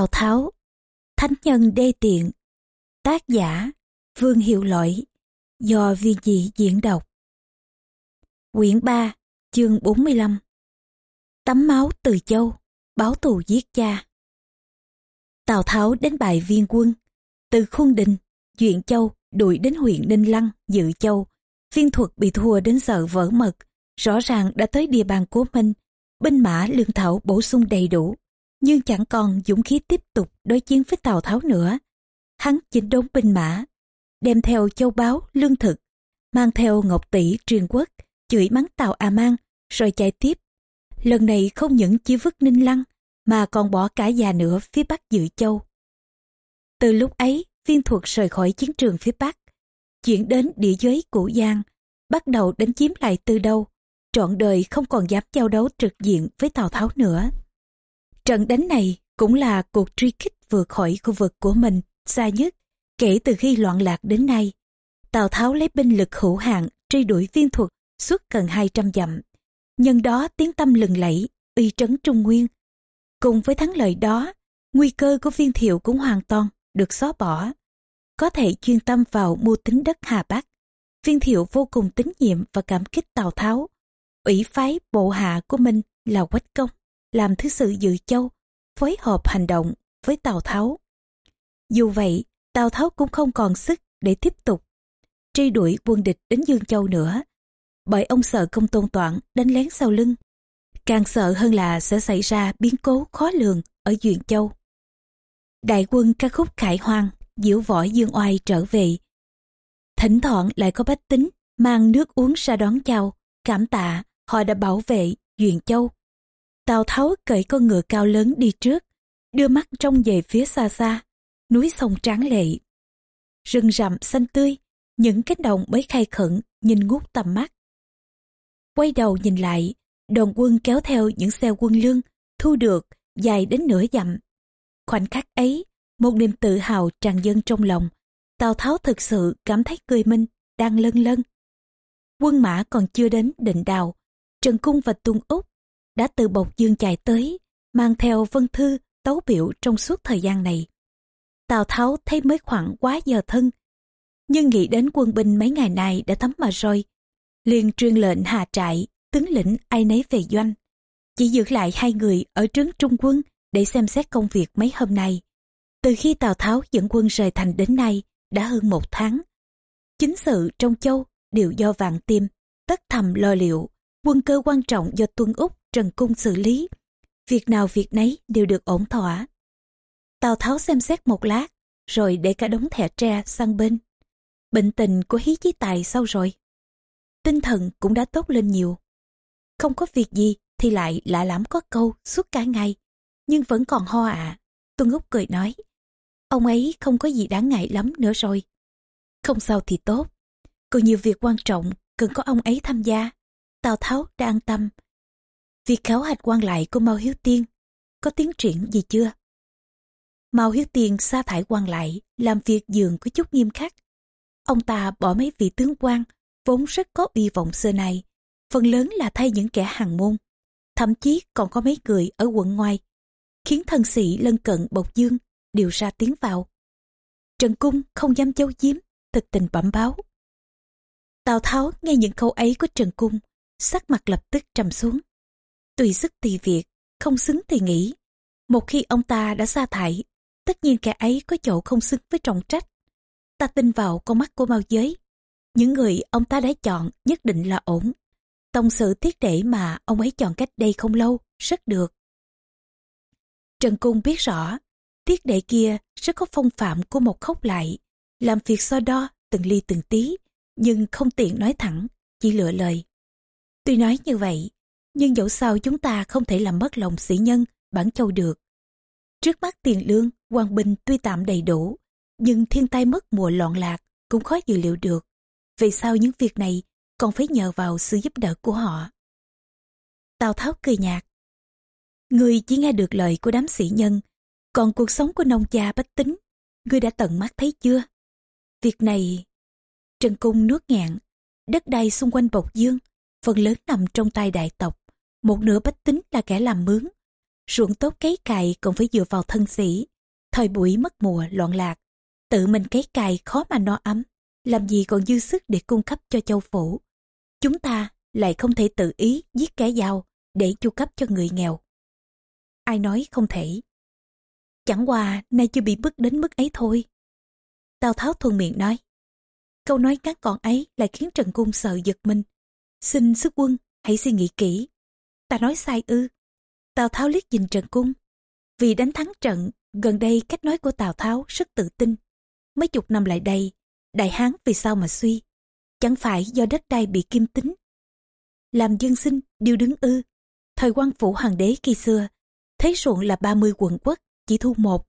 Tào Tháo Thánh nhân đê tiện Tác giả Vương Hiệu Lỗi Do viên dị diễn đọc. Quyển 3 Chương 45 Tắm máu từ châu Báo thù giết cha. Tào Tháo đánh bại viên quân Từ Khuôn Đình, Duyện Châu đuổi đến huyện Ninh Lăng, Dự Châu. Viên thuật bị thua đến sợ vỡ mật Rõ ràng đã tới địa bàn của mình Binh mã lương thảo bổ sung đầy đủ nhưng chẳng còn dũng khí tiếp tục đối chiến với Tào Tháo nữa. Hắn chỉnh đốn binh mã, đem theo châu báu, lương thực, mang theo ngọc tỷ truyền quốc, chửi mắng Tào A Mang, rồi chạy tiếp. Lần này không những chỉ vứt Ninh Lăng, mà còn bỏ cả già nữa phía bắc Dự Châu. Từ lúc ấy, viên thuật rời khỏi chiến trường phía bắc, chuyển đến địa giới cũ Giang, bắt đầu đánh chiếm lại từ đâu, trọn đời không còn dám giao đấu trực diện với Tào Tháo nữa. Trận đánh này cũng là cuộc truy kích vượt khỏi khu vực của mình xa nhất kể từ khi loạn lạc đến nay. Tào Tháo lấy binh lực hữu hạn truy đuổi viên thuật suốt gần 200 dặm. Nhân đó tiếng tâm lừng lẫy, uy trấn Trung Nguyên. Cùng với thắng lợi đó, nguy cơ của viên thiệu cũng hoàn toàn được xóa bỏ. Có thể chuyên tâm vào mua tính đất Hà Bắc. Viên thiệu vô cùng tín nhiệm và cảm kích Tào Tháo. Ủy phái bộ hạ của mình là Quách Công làm thứ sự dự châu, phối hợp hành động với Tào Tháo. Dù vậy, Tào Tháo cũng không còn sức để tiếp tục truy đuổi quân địch đến Dương Châu nữa, bởi ông sợ công tôn toản đánh lén sau lưng. Càng sợ hơn là sẽ xảy ra biến cố khó lường ở Duyện Châu. Đại quân ca khúc khải hoang, diễu võ dương oai trở về. Thỉnh thoảng lại có bách tính mang nước uống ra đón chào, cảm tạ họ đã bảo vệ Duyện Châu. Tào Tháo cởi con ngựa cao lớn đi trước, đưa mắt trông về phía xa xa, núi sông tráng lệ. Rừng rậm xanh tươi, những cánh đồng mới khai khẩn nhìn ngút tầm mắt. Quay đầu nhìn lại, đoàn quân kéo theo những xe quân lương, thu được, dài đến nửa dặm. Khoảnh khắc ấy, một niềm tự hào tràn dâng trong lòng, Tào Tháo thực sự cảm thấy cười minh, đang lân lân. Quân mã còn chưa đến định đào, Trần Cung và Tuân Úc đã từ Bộc Dương chạy tới, mang theo vân thư, tấu biểu trong suốt thời gian này. Tào Tháo thấy mới khoảng quá giờ thân, nhưng nghĩ đến quân binh mấy ngày nay đã thấm mà rồi. liền truyền lệnh hạ trại, tướng lĩnh ai nấy về doanh. Chỉ giữ lại hai người ở trướng trung quân để xem xét công việc mấy hôm nay. Từ khi Tào Tháo dẫn quân rời thành đến nay, đã hơn một tháng. Chính sự trong châu đều do vạn tiêm, tất thầm lo liệu, quân cơ quan trọng do Tuân Úc Trần Cung xử lý. Việc nào việc nấy đều được ổn thỏa. Tào Tháo xem xét một lát, rồi để cả đống thẻ tre sang bên. Bệnh tình của hí chí tài sau rồi. Tinh thần cũng đã tốt lên nhiều. Không có việc gì thì lại lạ lắm có câu suốt cả ngày, nhưng vẫn còn ho ạ. À. Tuân Úc cười nói, ông ấy không có gì đáng ngại lắm nữa rồi. Không sao thì tốt, còn nhiều việc quan trọng cần có ông ấy tham gia. Tào Tháo đã an tâm, Việc khảo hạch quan lại của Mao Hiếu Tiên có tiến triển gì chưa? Mao Hiếu Tiên sa thải quan lại, làm việc dường có chút nghiêm khắc. Ông ta bỏ mấy vị tướng quan vốn rất có uy vọng xưa này, phần lớn là thay những kẻ hàng môn. Thậm chí còn có mấy người ở quận ngoài, khiến thân sĩ lân cận Bộc Dương điều ra tiếng vào. Trần Cung không dám giấu giếm, thực tình bẩm báo. Tào Tháo nghe những câu ấy của Trần Cung, sắc mặt lập tức trầm xuống tùy sức tùy việc, không xứng thì nghĩ. Một khi ông ta đã sa thải, tất nhiên kẻ ấy có chỗ không xứng với trọng trách. Ta tin vào con mắt của Mao Giới. Những người ông ta đã chọn nhất định là ổn. Tông sự tiết để mà ông ấy chọn cách đây không lâu, rất được. Trần Cung biết rõ, tiết đệ kia rất có phong phạm của một khốc lại, làm việc so đo từng ly từng tí, nhưng không tiện nói thẳng, chỉ lựa lời. Tuy nói như vậy, nhưng dẫu sao chúng ta không thể làm mất lòng sĩ nhân, bản châu được. Trước mắt tiền lương, quan binh tuy tạm đầy đủ, nhưng thiên tai mất mùa loạn lạc cũng khó dự liệu được. Vì sao những việc này còn phải nhờ vào sự giúp đỡ của họ? Tào Tháo cười nhạt. Người chỉ nghe được lời của đám sĩ nhân, còn cuộc sống của nông gia bách tính, người đã tận mắt thấy chưa? Việc này... Trần Cung nuốt ngạn, đất đai xung quanh Bộc Dương, phần lớn nằm trong tay đại tộc một nửa bách tính là kẻ làm mướn. ruộng tốt cấy cày còn phải dựa vào thân sĩ. Thời buổi mất mùa loạn lạc, tự mình cấy cày khó mà no ấm, làm gì còn dư sức để cung cấp cho châu phủ. Chúng ta lại không thể tự ý giết kẻ giàu để chu cấp cho người nghèo. Ai nói không thể. Chẳng qua nay chưa bị bức đến mức ấy thôi. Tào Tháo thuần miệng nói. Câu nói ngắn gọn ấy lại khiến Trần Cung sợ giật mình. Xin sức quân, hãy suy nghĩ kỹ. Ta nói sai ư. Tào Tháo liếc nhìn Trần Cung. Vì đánh thắng trận, gần đây cách nói của Tào Tháo rất tự tin. Mấy chục năm lại đây, Đại Hán vì sao mà suy? Chẳng phải do đất đai bị kim tính. Làm dân sinh, điều đứng ư. Thời quan phủ hoàng đế khi xưa, thế ruộng là 30 quận quốc, chỉ thu một.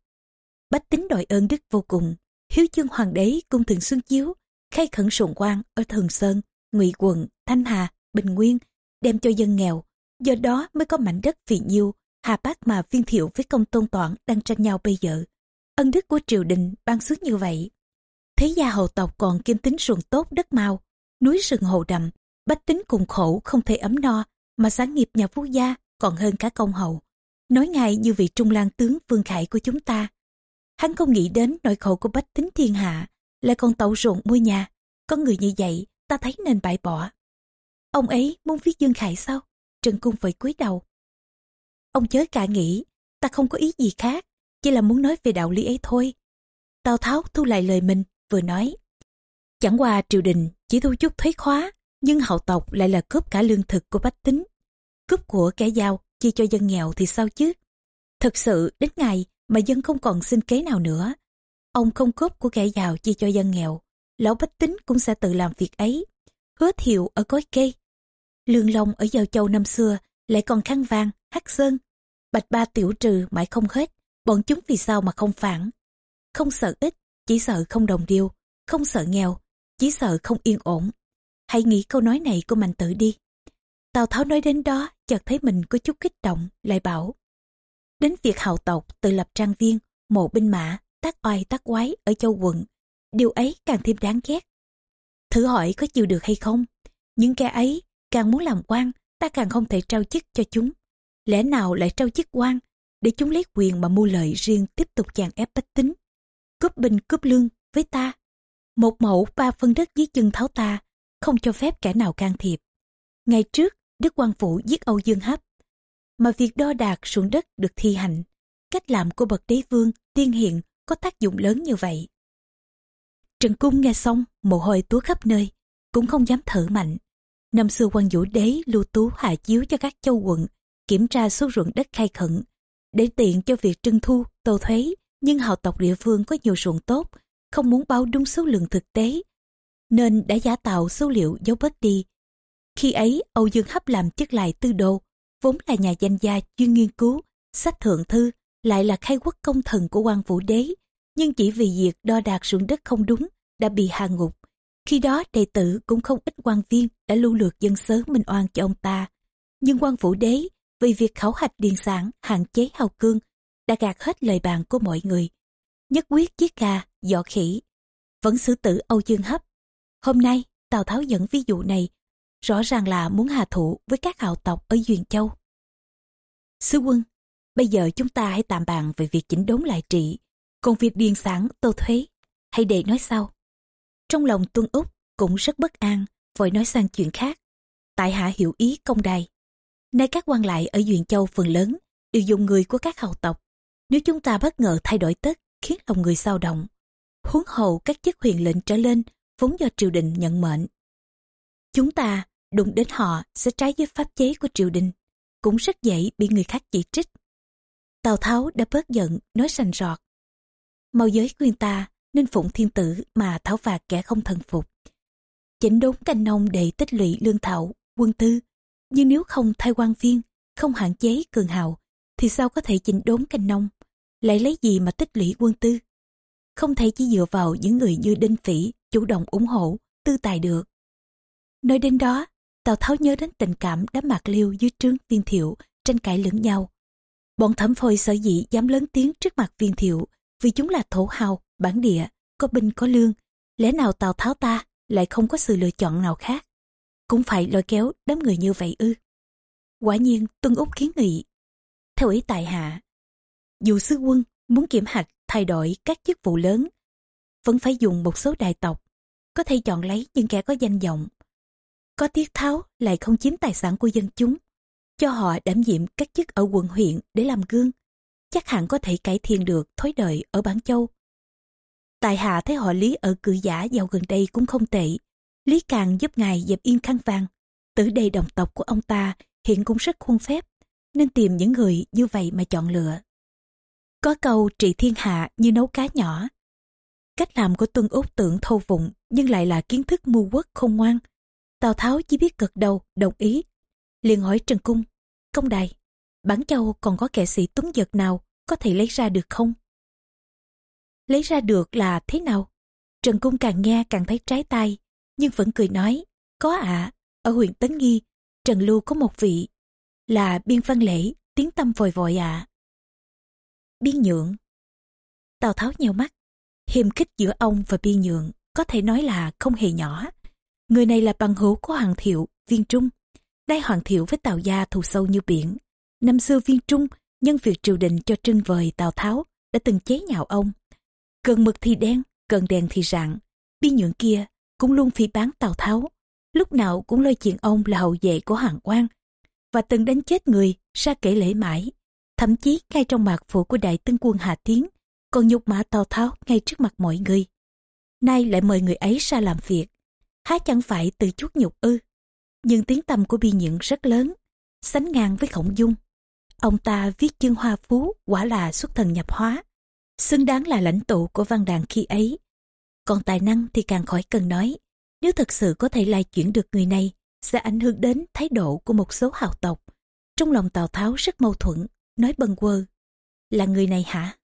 Bách tính đội ơn đức vô cùng. Hiếu chương hoàng đế cung thường xuân chiếu, khai khẩn ruộng quan ở Thường Sơn, Ngụy quận, Thanh Hà, Bình Nguyên, đem cho dân nghèo. Do đó mới có mảnh đất vì nhiêu, Hà Bác mà viên thiệu với công tôn toản đang tranh nhau bây giờ. Ân đức của triều đình ban xuống như vậy. Thế gia hầu tộc còn kiêm tính ruộng tốt đất mau, núi rừng hồ đầm, bách tính cùng khổ không thể ấm no, mà sáng nghiệp nhà phú gia còn hơn cả công hầu. Nói ngài như vị trung lang tướng Vương Khải của chúng ta. Hắn không nghĩ đến nỗi khổ của bách tính thiên hạ, lại còn tậu ruộng mua nhà. Có người như vậy, ta thấy nên bãi bỏ. Ông ấy muốn viết Dương Khải sao? Trần Cung phải cúi đầu. Ông chớ cả nghĩ, ta không có ý gì khác, chỉ là muốn nói về đạo lý ấy thôi. Tào Tháo thu lại lời mình, vừa nói. Chẳng qua triều đình chỉ thu chút thuế khóa, nhưng hậu tộc lại là cướp cả lương thực của bách tính. Cướp của kẻ giàu, chia cho dân nghèo thì sao chứ? Thật sự đến ngày mà dân không còn sinh kế nào nữa. Ông không cướp của kẻ giàu chia cho dân nghèo, lão bách tính cũng sẽ tự làm việc ấy. Hứa thiệu ở cối cây, lương long ở giao châu năm xưa lại còn khăn vàng, hắc sơn. Bạch ba tiểu trừ mãi không hết, bọn chúng vì sao mà không phản. Không sợ ít, chỉ sợ không đồng điêu, không sợ nghèo, chỉ sợ không yên ổn. Hãy nghĩ câu nói này của Mạnh Tử đi. Tào Tháo nói đến đó, chợt thấy mình có chút kích động, lại bảo. Đến việc hào tộc tự lập trang viên, mộ binh mã, tác oai tác quái ở châu quận, điều ấy càng thêm đáng ghét. Thử hỏi có chịu được hay không? Những kẻ ấy càng muốn làm quan, ta càng không thể trao chức cho chúng. Lẽ nào lại trao chức quan, để chúng lấy quyền mà mua lợi riêng tiếp tục chàng ép bách tính. Cướp binh cướp lương với ta. Một mẫu ba phân đất dưới chân tháo ta, không cho phép kẻ nào can thiệp. Ngày trước, Đức quan Phủ giết Âu Dương Hấp, mà việc đo đạc ruộng đất được thi hành. Cách làm của bậc đế vương, tiên hiện có tác dụng lớn như vậy. Trần Cung nghe xong, mồ hôi túa khắp nơi, cũng không dám thở mạnh. Năm xưa quan vũ đế lưu tú hạ chiếu cho các châu quận, kiểm tra số ruộng đất khai khẩn, để tiện cho việc trưng thu, tô thuế. Nhưng hào tộc địa phương có nhiều ruộng tốt, không muốn báo đúng số lượng thực tế, nên đã giả tạo số liệu giấu bớt đi. Khi ấy, Âu Dương Hấp làm chức lại tư đồ, vốn là nhà danh gia chuyên nghiên cứu, sách thượng thư, lại là khai quốc công thần của quan vũ đế, nhưng chỉ vì việc đo đạc ruộng đất không đúng, đã bị hạ ngục. Khi đó đệ tử cũng không ít quan viên đã lưu lượt dân sớ minh oan cho ông ta. Nhưng quan vũ đế, vì việc khảo hạch điền sản, hạn chế hào cương, đã gạt hết lời bàn của mọi người. Nhất quyết giết gà, dọ khỉ, vẫn xử tử Âu Dương Hấp. Hôm nay, Tào Tháo dẫn ví dụ này, rõ ràng là muốn hạ thủ với các hào tộc ở Duyên Châu. Sứ quân, bây giờ chúng ta hãy tạm bàn về việc chỉnh đốn lại trị, còn việc điền sản, tô thuế, hãy để nói sau. Trong lòng Tuân Úc cũng rất bất an, vội nói sang chuyện khác. Tại hạ hiểu ý công đài. Nay các quan lại ở Duyện Châu phần lớn đều dùng người của các hầu tộc. Nếu chúng ta bất ngờ thay đổi tất, khiến lòng người sao động. Huống hậu các chức huyền lệnh trở lên, vốn do triều đình nhận mệnh. Chúng ta đụng đến họ sẽ trái với pháp chế của triều đình, cũng rất dễ bị người khác chỉ trích. Tào Tháo đã bớt giận, nói sành rọt. Mau giới khuyên ta nên phụng thiên tử mà tháo phạt kẻ không thần phục. Chỉnh đốn canh nông để tích lũy lương thảo, quân tư. Nhưng nếu không thay quan viên, không hạn chế cường hào, thì sao có thể chỉnh đốn canh nông? Lại lấy gì mà tích lũy quân tư? Không thể chỉ dựa vào những người như Đinh Phỉ chủ động ủng hộ, tư tài được. Nói đến đó, Tào Tháo nhớ đến tình cảm đám mạc liêu dưới trướng viên thiệu, tranh cãi lẫn nhau. Bọn thẩm phôi sở dĩ dám lớn tiếng trước mặt viên thiệu vì chúng là thổ hào, bản địa, có binh có lương. Lẽ nào Tào Tháo ta lại không có sự lựa chọn nào khác? Cũng phải lôi kéo đám người như vậy ư? Quả nhiên Tuân Úc kiến nghị. theo ý tại hạ. Dù sứ quân muốn kiểm hạch thay đổi các chức vụ lớn, vẫn phải dùng một số đại tộc, có thể chọn lấy những kẻ có danh vọng. Có tiết tháo lại không chiếm tài sản của dân chúng, cho họ đảm nhiệm các chức ở quận huyện để làm gương, chắc hẳn có thể cải thiện được thói đời ở Bản Châu. Tại hạ thấy họ Lý ở cự giả giàu gần đây cũng không tệ. Lý Càng giúp ngài dẹp yên khăn vàng. Tử đề đồng tộc của ông ta hiện cũng rất khuôn phép, nên tìm những người như vậy mà chọn lựa. Có câu trị thiên hạ như nấu cá nhỏ. Cách làm của Tuân Úc tưởng thâu vụng nhưng lại là kiến thức mưu quốc không ngoan. Tào Tháo chỉ biết gật đầu, đồng ý. liền hỏi Trần Cung, công đài, bản châu còn có kẻ sĩ tuấn giật nào có thể lấy ra được không? Lấy ra được là thế nào? Trần Cung càng nghe càng thấy trái tay, nhưng vẫn cười nói, có ạ, ở huyện Tấn Nghi, Trần Lưu có một vị, là biên văn lễ, tiếng tâm vội vội ạ. Biên nhượng Tào Tháo nheo mắt, hiềm khích giữa ông và biên nhượng có thể nói là không hề nhỏ. Người này là bằng hữu của Hoàng Thiệu, Viên Trung. Nay Hoàng Thiệu với Tào Gia thù sâu như biển. Năm xưa Viên Trung nhân việc triều đình cho trưng vời Tào Tháo đã từng chế nhạo ông. Cần mực thì đen, cần đèn thì rạng. bi nhượng kia cũng luôn phỉ bán Tào Tháo. Lúc nào cũng lôi chuyện ông là hậu vệ của Hoàng quan và từng đánh chết người ra kể lễ mãi. Thậm chí ngay trong mạc phủ của đại tướng quân Hà Tiến còn nhục mã Tào Tháo ngay trước mặt mọi người. Nay lại mời người ấy ra làm việc. Há chẳng phải từ chút nhục ư. Nhưng tiếng tâm của bi nhượng rất lớn, sánh ngang với khổng dung. Ông ta viết chương hoa phú quả là xuất thần nhập hóa, xứng đáng là lãnh tụ của văn đàn khi ấy. Còn tài năng thì càng khỏi cần nói, nếu thật sự có thể lai chuyển được người này, sẽ ảnh hưởng đến thái độ của một số hào tộc. Trong lòng Tào Tháo rất mâu thuẫn, nói bần quơ. Là người này hả?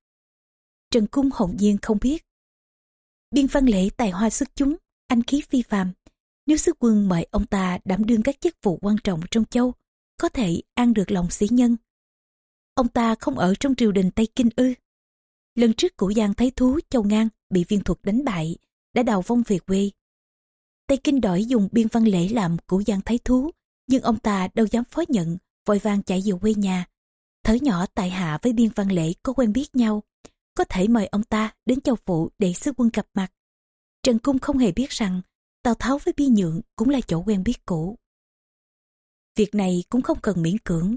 Trần Cung hồn nhiên không biết. Biên văn lễ tài hoa xuất chúng, anh khí phi phàm. Nếu sứ quân mời ông ta đảm đương các chức vụ quan trọng trong châu, có thể an được lòng sĩ nhân. Ông ta không ở trong triều đình Tây Kinh ư. Lần trước cửu giang thấy thú châu ngang bị viên thuật đánh bại, đã đào vong về quê. Tây Kinh đổi dùng biên văn lễ làm cửu giang thấy thú, nhưng ông ta đâu dám phó nhận, vội vàng chạy về quê nhà. Thở nhỏ tại hạ với biên văn lễ có quen biết nhau, có thể mời ông ta đến châu phụ để sứ quân gặp mặt. Trần Cung không hề biết rằng Tào Tháo với Bi Nhượng cũng là chỗ quen biết cũ. Việc này cũng không cần miễn cưỡng.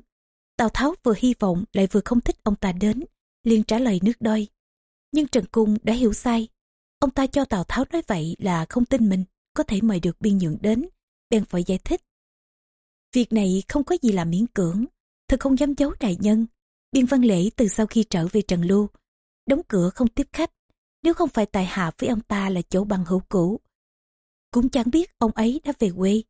Tào Tháo vừa hy vọng lại vừa không thích ông ta đến, liền trả lời nước đôi. Nhưng Trần Cung đã hiểu sai. Ông ta cho Tào Tháo nói vậy là không tin mình có thể mời được biên nhượng đến, bèn phải giải thích. Việc này không có gì là miễn cưỡng, thật không dám giấu đại nhân. Biên văn lễ từ sau khi trở về Trần Lưu, đóng cửa không tiếp khách, nếu không phải tài hạ với ông ta là chỗ bằng hữu cũ. Cũng chẳng biết ông ấy đã về quê.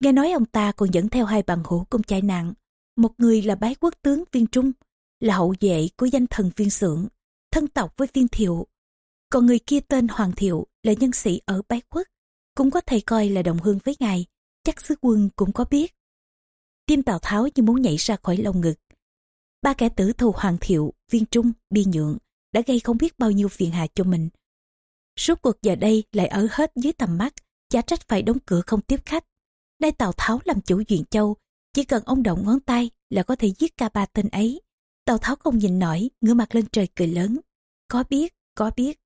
Nghe nói ông ta còn dẫn theo hai bằng hữu cùng trai nặng, một người là bái quốc tướng viên trung, là hậu vệ của danh thần viên sưởng, thân tộc với viên thiệu. Còn người kia tên Hoàng Thiệu là nhân sĩ ở bái quốc, cũng có thể coi là đồng hương với ngài, chắc sứ quân cũng có biết. Tim Tào Tháo như muốn nhảy ra khỏi lồng ngực. Ba kẻ tử thù Hoàng Thiệu, Viên Trung, Biên Nhượng đã gây không biết bao nhiêu phiền hà cho mình. Suốt cuộc giờ đây lại ở hết dưới tầm mắt, chả trách phải đóng cửa không tiếp khách. Nay Tào Tháo làm chủ Duyện Châu, chỉ cần ông động ngón tay là có thể giết cả ba tên ấy. Tào Tháo không nhìn nổi, ngửa mặt lên trời cười lớn. Có biết, có biết.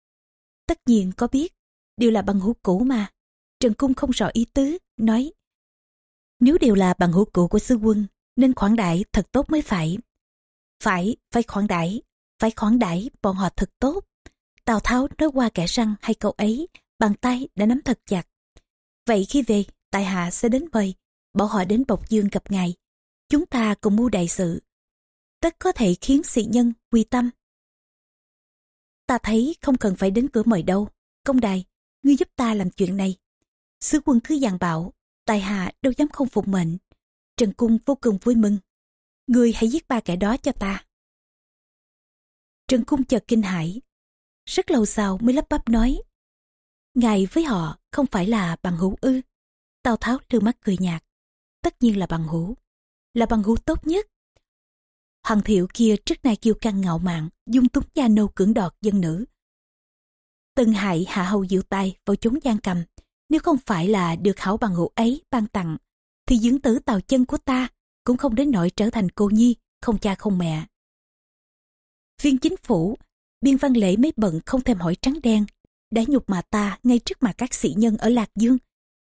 Tất nhiên có biết, đều là bằng hữu cũ mà. Trần Cung không rõ ý tứ, nói Nếu đều là bằng hữu cũ của sư quân, nên khoản đại thật tốt mới phải. Phải, phải khoản đại, phải khoản đại bọn họ thật tốt. Tào Tháo nói qua kẻ răng hay câu ấy, bàn tay đã nắm thật chặt. Vậy khi về, tại hạ sẽ đến mời, bảo họ đến Bộc Dương gặp ngài. Chúng ta cùng mưu đại sự. Tất có thể khiến sĩ nhân quy tâm. Ta thấy không cần phải đến cửa mời đâu. Công đài, ngươi giúp ta làm chuyện này. Sứ quân cứ dàn bảo, tài hạ đâu dám không phục mệnh. Trần Cung vô cùng vui mừng. Ngươi hãy giết ba kẻ đó cho ta. Trần Cung chợt kinh hãi. Rất lâu sau mới lắp bắp nói. Ngài với họ không phải là bằng hữu ư. Tào Tháo đưa mắt cười nhạt. Tất nhiên là bằng hữu. Là bằng hữu tốt nhất. Hoàng thiệu kia trước nay kiêu căng ngạo mạn, dung túng gia nô cưỡng đọt dân nữ. Tân hại hạ hầu diệu tay vào chúng gian cầm. Nếu không phải là được hảo bằng hữu ấy ban tặng, thì dưỡng tử tào chân của ta cũng không đến nỗi trở thành cô nhi, không cha không mẹ. Viên chính phủ, biên văn lễ mấy bận không thèm hỏi trắng đen, đã nhục mà ta ngay trước mặt các sĩ nhân ở Lạc Dương,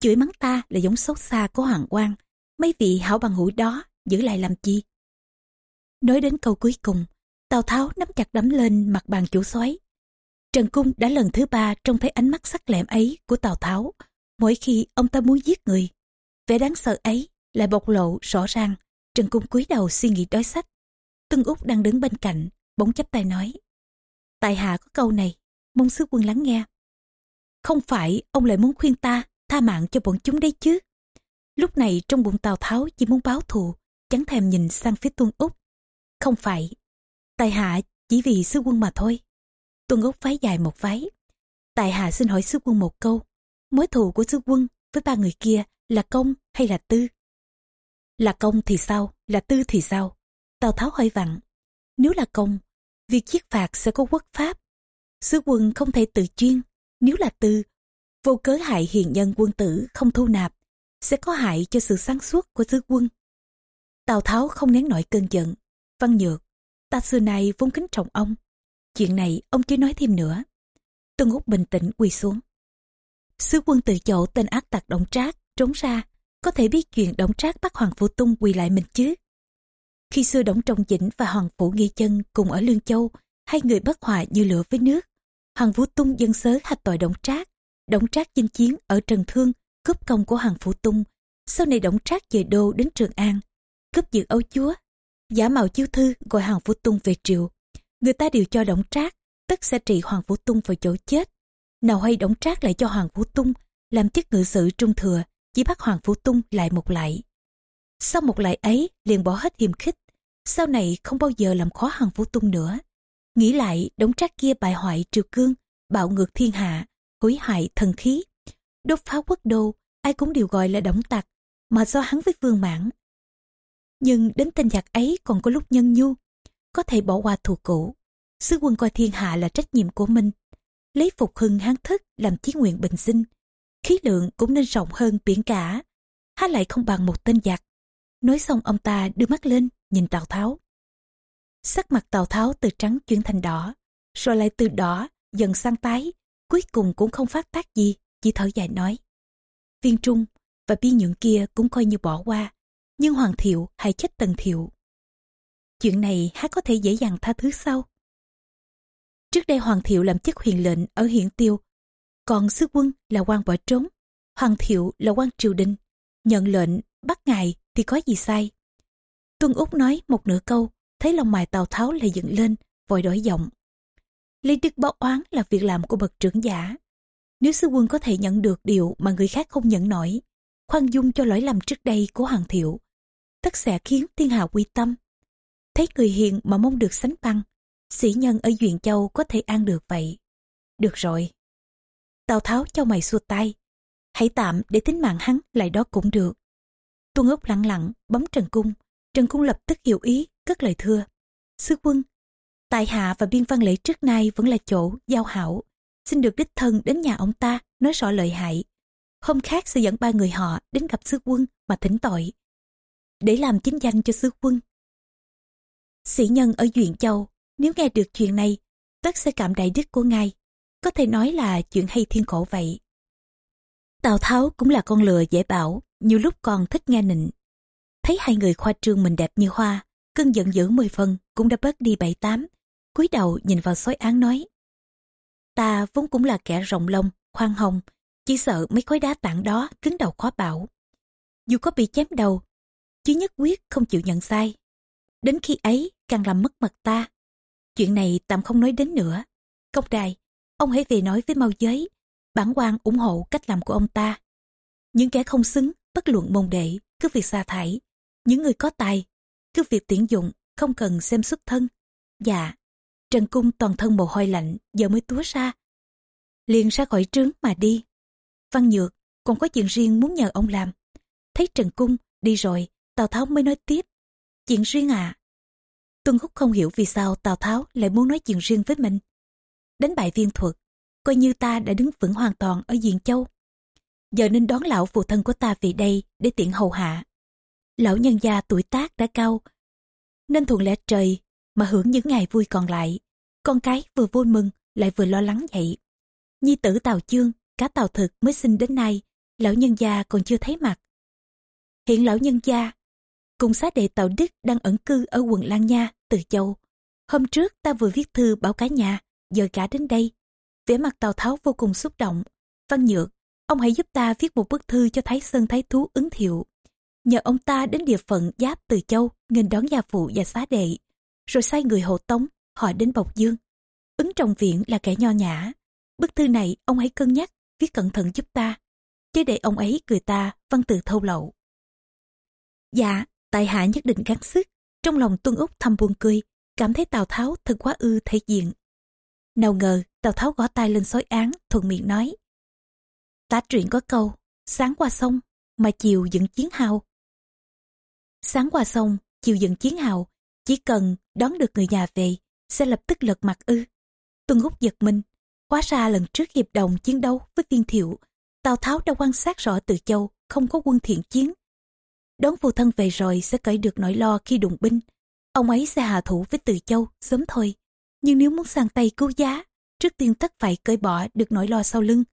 chửi mắng ta là giống xấu xa của hoàng quan, mấy vị hảo bằng hữu đó giữ lại làm chi. Nói đến câu cuối cùng, Tào Tháo nắm chặt đấm lên mặt bàn chủ soái. Trần Cung đã lần thứ ba trông thấy ánh mắt sắc lẹm ấy của Tào Tháo, mỗi khi ông ta muốn giết người. Vẻ đáng sợ ấy lại bộc lộ rõ ràng, Trần Cung cúi đầu suy nghĩ đối sách. Tân Úc đang đứng bên cạnh, bỗng chắp tay nói. Tại hạ có câu này, mong sứ quân lắng nghe. Không phải ông lại muốn khuyên ta tha mạng cho bọn chúng đấy chứ. Lúc này trong bụng Tào Tháo chỉ muốn báo thù, chẳng thèm nhìn sang phía Tuân Úc. Không phải, tài hạ chỉ vì sứ quân mà thôi. Tuân Úc váy dài một váy. Tài hạ xin hỏi sứ quân một câu. Mối thù của sứ quân với ba người kia là công hay là tư? Là công thì sao, là tư thì sao? Tào Tháo hỏi vặn. Nếu là công, việc chiết phạt sẽ có quốc pháp. Sứ quân không thể tự chuyên. Nếu là tư, vô cớ hại hiền nhân quân tử không thu nạp, sẽ có hại cho sự sáng suốt của sứ quân. Tào Tháo không nén nổi cơn giận. Văn Nhược, ta xưa nay vốn kính trọng ông. Chuyện này ông chưa nói thêm nữa. Tân Úc bình tĩnh quỳ xuống. Sứ quân từ chỗ tên ác tặc động trác trốn ra, có thể biết chuyện động trác bắt Hoàng Phủ Tung quỳ lại mình chứ. Khi xưa Đổng Trọng Dĩnh và Hoàng Phủ Nghi Chân cùng ở Lương Châu, hai người bất hòa như lửa với nước. Hoàng Vũ Tung dân sớ hạch tội Đổng Trác. Đổng Trác chinh chiến ở Trần Thương, cướp công của Hoàng Phủ Tung. Sau này động Trác về đô đến Trường An, cướp giữ âu chúa. Giả mạo chiêu thư gọi Hoàng Vũ Tung về triều. Người ta đều cho động Trác, tất sẽ trị Hoàng Vũ Tung vào chỗ chết. Nào hay động Trác lại cho Hoàng Vũ Tung làm chức ngự sự trung thừa, chỉ bắt Hoàng Vũ Tung lại một lại. Sau một lại ấy liền bỏ hết hiềm khích, sau này không bao giờ làm khó Hoàng Vũ Tung nữa. Nghĩ lại đống trác kia bại hoại triều cương, bạo ngược thiên hạ, hủy hại thần khí. Đốt phá quốc đô, ai cũng đều gọi là động tặc, mà do hắn với vương mãn. Nhưng đến tên giặc ấy còn có lúc nhân nhu, có thể bỏ qua thù cũ. Sứ quân coi thiên hạ là trách nhiệm của mình. Lấy phục hưng hán thức làm chí nguyện bình sinh. Khí lượng cũng nên rộng hơn biển cả. Há lại không bằng một tên giặc. Nói xong ông ta đưa mắt lên, nhìn Tào Tháo. Sắc mặt Tào Tháo từ trắng chuyển thành đỏ, rồi lại từ đỏ, dần sang tái, cuối cùng cũng không phát tác gì, chỉ thở dài nói. Viên Trung và biên nhượng kia cũng coi như bỏ qua, nhưng Hoàng Thiệu hay chết Tần Thiệu. Chuyện này há có thể dễ dàng tha thứ sau. Trước đây Hoàng Thiệu làm chức huyền lệnh ở huyện Tiêu, còn sứ quân là quan bỏ trốn. Hoàng Thiệu là quan triều đình, nhận lệnh bắt ngài thì có gì sai. Tuân Úc nói một nửa câu, thấy lòng mài Tào Tháo lại dựng lên, vội đổi giọng. Lý đức báo oán là việc làm của bậc trưởng giả. Nếu sư quân có thể nhận được điều mà người khác không nhận nổi, khoan dung cho lỗi lầm trước đây của Hoàng Thiệu, tất sẽ khiến thiên hạ quy tâm. Thấy người hiền mà mong được sánh bằng, sĩ nhân ở Duyện Châu có thể an được vậy. Được rồi. Tào Tháo cho mày xua tay. Hãy tạm để tính mạng hắn lại đó cũng được. Tuân ốc lặng lặng bấm Trần Cung. Trần Cung lập tức hiểu ý, cất lời thưa. Sư quân, tại hạ và biên văn lễ trước nay vẫn là chỗ giao hảo. Xin được đích thân đến nhà ông ta nói rõ lợi hại. Hôm khác sẽ dẫn ba người họ đến gặp sư quân mà thỉnh tội. Để làm chính danh cho sư quân. Sĩ nhân ở Duyện Châu, nếu nghe được chuyện này, tất sẽ cảm đại đức của ngài. Có thể nói là chuyện hay thiên cổ vậy. Tào Tháo cũng là con lừa dễ bảo, nhiều lúc còn thích nghe nịnh. Thấy hai người khoa trương mình đẹp như hoa, cơn giận dữ mười phần cũng đã bớt đi bảy tám cúi đầu nhìn vào sói án nói ta vốn cũng là kẻ rộng lòng khoan hồng, chỉ sợ mấy khối đá tảng đó cứng đầu khó bảo. Dù có bị chém đầu chứ nhất quyết không chịu nhận sai. Đến khi ấy, càng làm mất mặt ta. Chuyện này tạm không nói đến nữa. Công đài, ông hãy về nói với mau giới, bản quan ủng hộ cách làm của ông ta. Những kẻ không xứng, bất luận môn đệ, cứ việc sa thải. Những người có tài, cứ việc tuyển dụng, không cần xem xuất thân. Dạ trần cung toàn thân mồ hôi lạnh, giờ mới túa ra. Liền ra khỏi trướng mà đi. Văn nhược còn có chuyện riêng muốn nhờ ông làm. Thấy trần cung đi rồi, tào tháo mới nói tiếp. Chuyện riêng à? Tuân húc không hiểu vì sao tào tháo lại muốn nói chuyện riêng với mình. Đánh bại viên thuật, coi như ta đã đứng vững hoàn toàn ở diện châu. Giờ nên đón lão phụ thân của ta về đây để tiện hầu hạ. Lão nhân gia tuổi tác đã cao, nên thuận lẽ trời mà hưởng những ngày vui còn lại. Con cái vừa vui mừng lại vừa lo lắng vậy. Nhi tử Tào Chương, cá Tào Thực mới sinh đến nay, lão nhân gia còn chưa thấy mặt. Hiện lão nhân gia cùng xá đệ Tào Đức đang ẩn cư ở quận Lan Nha, Từ Châu. Hôm trước ta vừa viết thư báo cả nhà, giờ cả đến đây. vẻ mặt Tào Tháo vô cùng xúc động. Văn Nhược, ông hãy giúp ta viết một bức thư cho Thái Sơn Thái Thú ứng thiệu. Nhờ ông ta đến địa phận giáp Từ Châu, nghênh đón gia phụ và xá đệ, rồi sai người hộ tống, họ đến Bộc Dương. Ứng trọng viện là kẻ nho nhã. Bức thư này ông hãy cân nhắc, viết cẩn thận giúp ta. Chứ để ông ấy cười ta văn từ thâu lậu. Dạ, tại hạ nhất định gắng sức. Trong lòng tuân úc thầm buồn cười, cảm thấy Tào Tháo thật quá ư thể diện. Nào ngờ, Tào Tháo gõ tay lên xói án, thuận miệng nói. Tá truyện có câu, sáng qua sông, mà chiều dựng chiến hào. Sáng qua sông, chiều dựng chiến hào, chỉ cần đón được người nhà về, sẽ lập tức lật mặt ư. Tuân Úc giật mình, hóa ra lần trước hiệp đồng chiến đấu với viên thiệu, Tào Tháo đã quan sát rõ từ châu, không có quân thiện chiến. Đón phụ thân về rồi sẽ cởi được nỗi lo khi đụng binh. Ông ấy sẽ hạ thủ với từ châu, sớm thôi. Nhưng nếu muốn sang tay cứu giá, trước tiên tất phải cởi bỏ được nỗi lo sau lưng.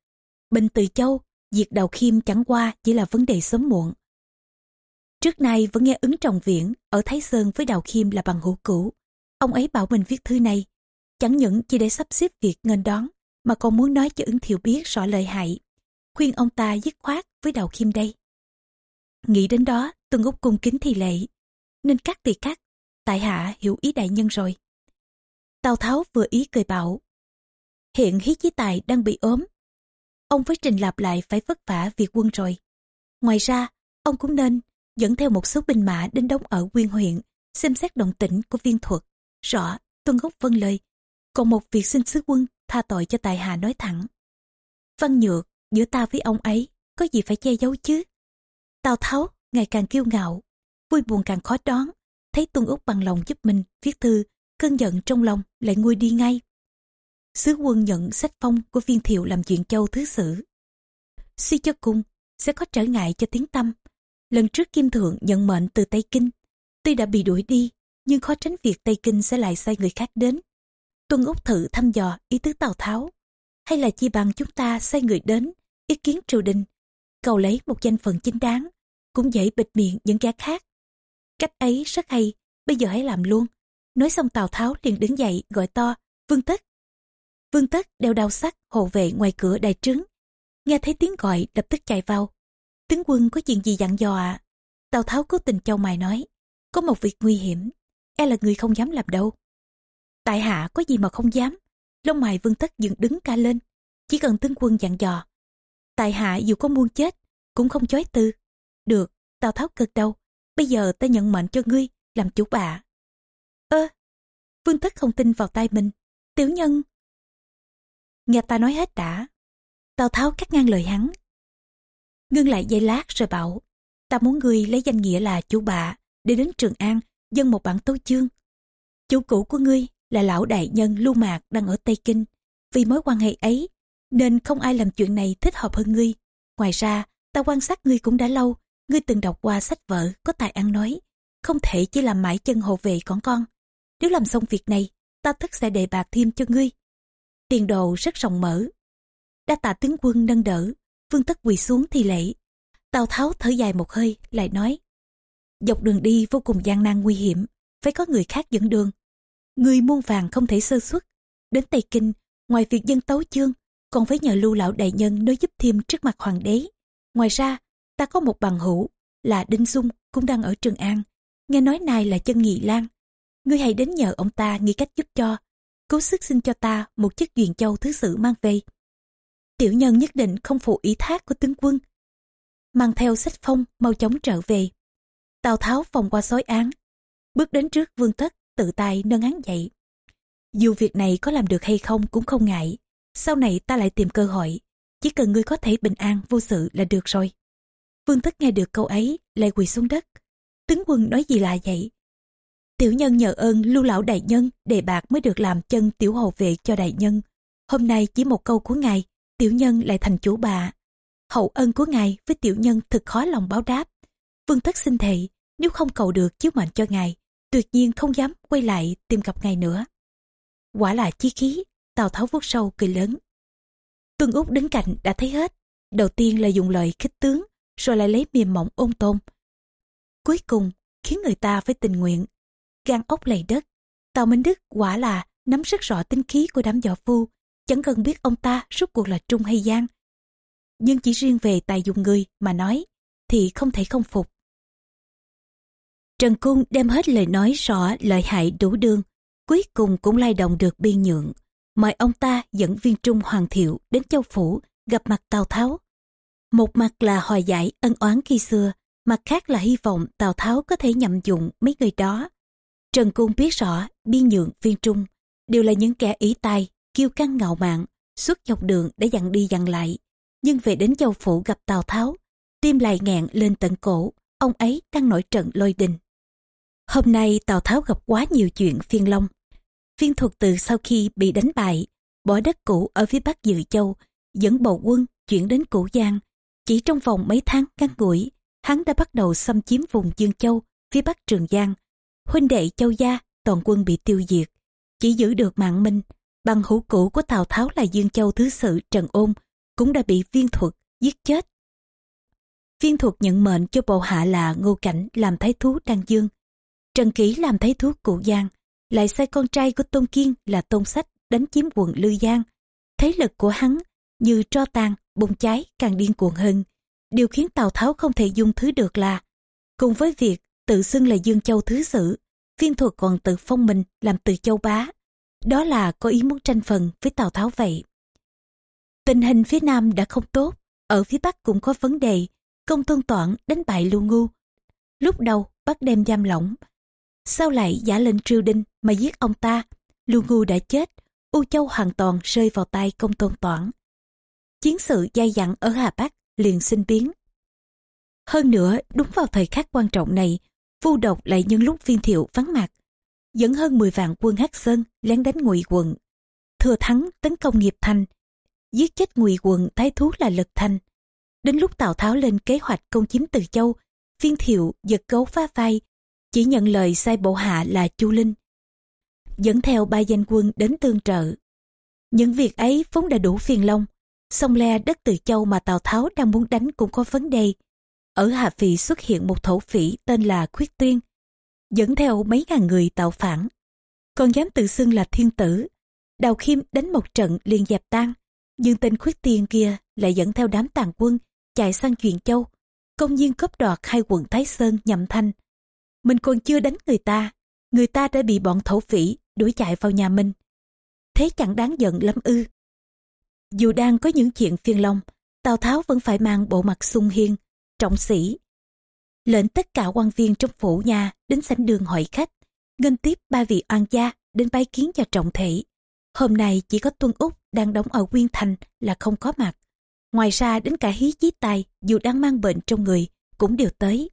Bình từ châu, diệt đầu khiêm chẳng qua chỉ là vấn đề sớm muộn. Trước nay vẫn nghe ứng trọng viễn ở Thái Sơn với Đào Khiêm là bằng hữu cũ. Ông ấy bảo mình viết thư này, chẳng những chỉ để sắp xếp việc nghênh đón, mà còn muốn nói cho ứng thiệu biết rõ lợi hại. Khuyên ông ta dứt khoát với Đào Khiêm đây. Nghĩ đến đó, Tuân Úc cung kính thì lệ. Nên cắt thì cắt, tại hạ hiểu ý đại nhân rồi. Tào Tháo vừa ý cười bảo. Hiện hí chí tài đang bị ốm. Ông với trình lạp lại phải vất vả việc quân rồi. Ngoài ra, ông cũng nên dẫn theo một số binh mã đến đóng ở quyên huyện, xem xét động tĩnh của viên thuật. Rõ, Tuân Gốc vân lời. Còn một việc xin sứ quân tha tội cho tài hạ nói thẳng. Văn nhược, giữa ta với ông ấy, có gì phải che giấu chứ? Tào Tháo ngày càng kiêu ngạo, vui buồn càng khó đoán, thấy Tuân Úc bằng lòng giúp mình viết thư, cơn giận trong lòng lại nguôi đi ngay. Sứ quân nhận sách phong của viên thiệu làm chuyện châu thứ sử. Suy cho cùng, sẽ có trở ngại cho tiếng tâm. Lần trước Kim Thượng nhận mệnh từ Tây Kinh, tuy đã bị đuổi đi, nhưng khó tránh việc Tây Kinh sẽ lại sai người khác đến. Tuân Úc thử thăm dò ý tứ Tào Tháo, hay là chi bằng chúng ta sai người đến, ý kiến triều đình, cầu lấy một danh phận chính đáng, cũng dễ bịt miệng những kẻ khác. Cách ấy rất hay, bây giờ hãy làm luôn. Nói xong Tào Tháo liền đứng dậy gọi to, Vương Tất. Vương Tất đeo đao sắt hộ vệ ngoài cửa đài trứng. Nghe thấy tiếng gọi lập tức chạy vào. Tướng quân có chuyện gì dặn dò ạ? À? Tào Tháo cố tình châu mày nói, có một việc nguy hiểm, e là người không dám làm đâu. Tại hạ có gì mà không dám, lông mày Vương Tất dựng đứng ca lên, chỉ cần tướng quân dặn dò. Tại hạ dù có muôn chết, cũng không chối từ. Được, Tào Tháo cực đầu. Bây giờ ta nhận mệnh cho ngươi, làm chủ bạ. Ơ, Vương Tất không tin vào tay mình. Tiểu nhân. Nghe ta nói hết đã. Tào Tháo cắt ngang lời hắn. Ngưng lại giây lát rồi bảo. Ta muốn ngươi lấy danh nghĩa là chủ bạ, để đến Trường An, dân một bản tấu chương. Chủ cũ của ngươi là lão đại nhân Lưu Mạc đang ở Tây Kinh. Vì mối quan hệ ấy, nên không ai làm chuyện này thích hợp hơn ngươi. Ngoài ra, ta quan sát ngươi cũng đã lâu, ngươi từng đọc qua sách vở có tài ăn nói, không thể chỉ làm mãi chân hộ vệ con con. Nếu làm xong việc này, ta tất sẽ đề bạc thêm cho ngươi. Tiền đồ rất rộng mở. Đa tạ tướng quân nâng đỡ, vương tất quỳ xuống thì lễ. Tào Tháo thở dài một hơi, lại nói. Dọc đường đi vô cùng gian nan nguy hiểm, phải có người khác dẫn đường. Người muôn vàng không thể sơ xuất. Đến Tây Kinh, ngoài việc dân tấu chương, còn phải nhờ lưu lão đại nhân nói giúp thêm trước mặt hoàng đế. Ngoài ra, ta có một bằng hữu là Đinh Dung cũng đang ở Trường An. Nghe nói này là chân nghị lan. Ngươi hãy đến nhờ ông ta nghĩ cách giúp cho. Cố sức xin cho ta một chiếc duyền châu thứ sử mang về. Tiểu nhân nhất định không phụ ý thác của tướng quân. Mang theo sách phong mau chóng trở về. Tào Tháo vòng qua sói án. Bước đến trước vương thất tự tay nâng án dậy. Dù việc này có làm được hay không cũng không ngại. Sau này ta lại tìm cơ hội. Chỉ cần ngươi có thể bình an vô sự là được rồi. Vương thất nghe được câu ấy, lại quỳ xuống đất. Tướng quân nói gì là vậy? Tiểu nhân nhờ ơn lưu lão đại nhân, đề bạc mới được làm chân tiểu hầu vệ cho đại nhân. Hôm nay chỉ một câu của ngài, tiểu nhân lại thành chủ bà. Hậu ân của ngài với tiểu nhân thực khó lòng báo đáp. Vương Tất xin thề, nếu không cầu được chiếu mệnh cho ngài, tuyệt nhiên không dám quay lại tìm gặp ngài nữa. Quả là chí khí, Tào Tháo vuốt sâu cười lớn. Tuân Úc đứng cạnh đã thấy hết. Đầu tiên là dùng lời khích tướng, rồi lại lấy mềm mỏng ôn tôn. Cuối cùng, khiến người ta phải tình nguyện. Gan ốc lầy đất. Tào Minh Đức quả là nắm rất rõ tính khí của đám võ phu, chẳng cần biết ông ta rốt cuộc là trung hay gian. Nhưng chỉ riêng về tài dùng người mà nói, thì không thể không phục. Trần Cung đem hết lời nói rõ lợi hại đủ đương, cuối cùng cũng lay động được biên nhượng. Mời ông ta dẫn viên trung Hoàng Thiệu đến châu phủ gặp mặt Tào Tháo. Một mặt là hòa giải ân oán khi xưa, mặt khác là hy vọng Tào Tháo có thể nhậm dụng mấy người đó. Trần Cung biết rõ biên nhượng viên trung đều là những kẻ ý tài, kiêu căng ngạo mạn, suốt dọc đường để dặn đi dặn lại. Nhưng về đến châu phủ gặp Tào Tháo, tim lại nghẹn lên tận cổ, ông ấy đang nổi trận lôi đình. Hôm nay Tào Tháo gặp quá nhiều chuyện phiên long. Viên thuật từ sau khi bị đánh bại, bỏ đất cũ ở phía bắc Dự Châu, dẫn bầu quân chuyển đến Cửu Giang. Chỉ trong vòng mấy tháng ngắn ngủi, hắn đã bắt đầu xâm chiếm vùng Dương Châu, phía bắc Trường Giang. Huynh đệ Châu Gia, toàn quân bị tiêu diệt. Chỉ giữ được mạng minh, bằng hữu cũ của Tào Tháo là Dương Châu Thứ Sự Trần Ôn, cũng đã bị viên thuật giết chết. Viên thuật nhận mệnh cho bộ hạ là Ngô Cảnh làm thái thú Đăng Dương. Trần Kỷ làm thái thú Cụ Giang, lại sai con trai của Tôn Kiên là Tôn Sách đánh chiếm quận Lư Giang. Thế lực của hắn như tro tàn, bùng cháy càng điên cuồng hơn. Điều khiến Tào Tháo không thể dung thứ được là cùng với việc tự xưng là Dương Châu Thứ Sử, viên thuật còn tự phong mình làm từ châu bá. Đó là có ý muốn tranh phần với Tào Tháo vậy. Tình hình phía Nam đã không tốt, ở phía Bắc cũng có vấn đề, công tôn toản đánh bại lưu ngu. Lúc đầu bắt đem giam lỏng, sao lại giả lên triều đình mà giết ông ta, lưu ngu đã chết, U Châu hoàn toàn rơi vào tay công tôn toản. Chiến sự dai dẳng ở Hà Bắc liền sinh biến. Hơn nữa, đúng vào thời khắc quan trọng này, vu độc lại nhân lúc viên thiệu vắng mặt, dẫn hơn 10 vạn quân Hắc Sơn lén đánh ngụy quận. Thừa thắng tấn công nghiệp thành, giết chết ngụy quận thái thú là Lực Thành. Đến lúc Tào Tháo lên kế hoạch công chiếm Từ Châu, viên thiệu giật gấu phá vai, chỉ nhận lời sai bộ hạ là Chu Linh. Dẫn theo ba danh quân đến tương trợ. Những việc ấy vốn đã đủ phiền long, sông le đất Từ Châu mà Tào Tháo đang muốn đánh cũng có vấn đề. Ở Hà Phì xuất hiện một thổ phỉ tên là Khuyết Tuyên, dẫn theo mấy ngàn người tạo phản. Còn dám tự xưng là thiên tử. Đào Khiêm đánh một trận liền dẹp tan, nhưng tên Khuyết Tiên kia lại dẫn theo đám tàn quân chạy sang Chuyện Châu, công nhiên cướp đoạt hai quận Thái Sơn nhậm thanh. Mình còn chưa đánh người ta, người ta đã bị bọn thổ phỉ đuổi chạy vào nhà mình. Thế chẳng đáng giận lắm ư. Dù đang có những chuyện phiền lòng, Tào Tháo vẫn phải mang bộ mặt sung hiên, trọng sĩ. Lệnh tất cả quan viên trong phủ nhà đến sảnh đường hỏi khách, ngân tiếp ba vị oan gia đến bái kiến cho trọng thể. Hôm nay chỉ có Tuân Úc đang đóng ở Quyên Thành là không có mặt. Ngoài ra đến cả hí chí tài dù đang mang bệnh trong người cũng đều tới.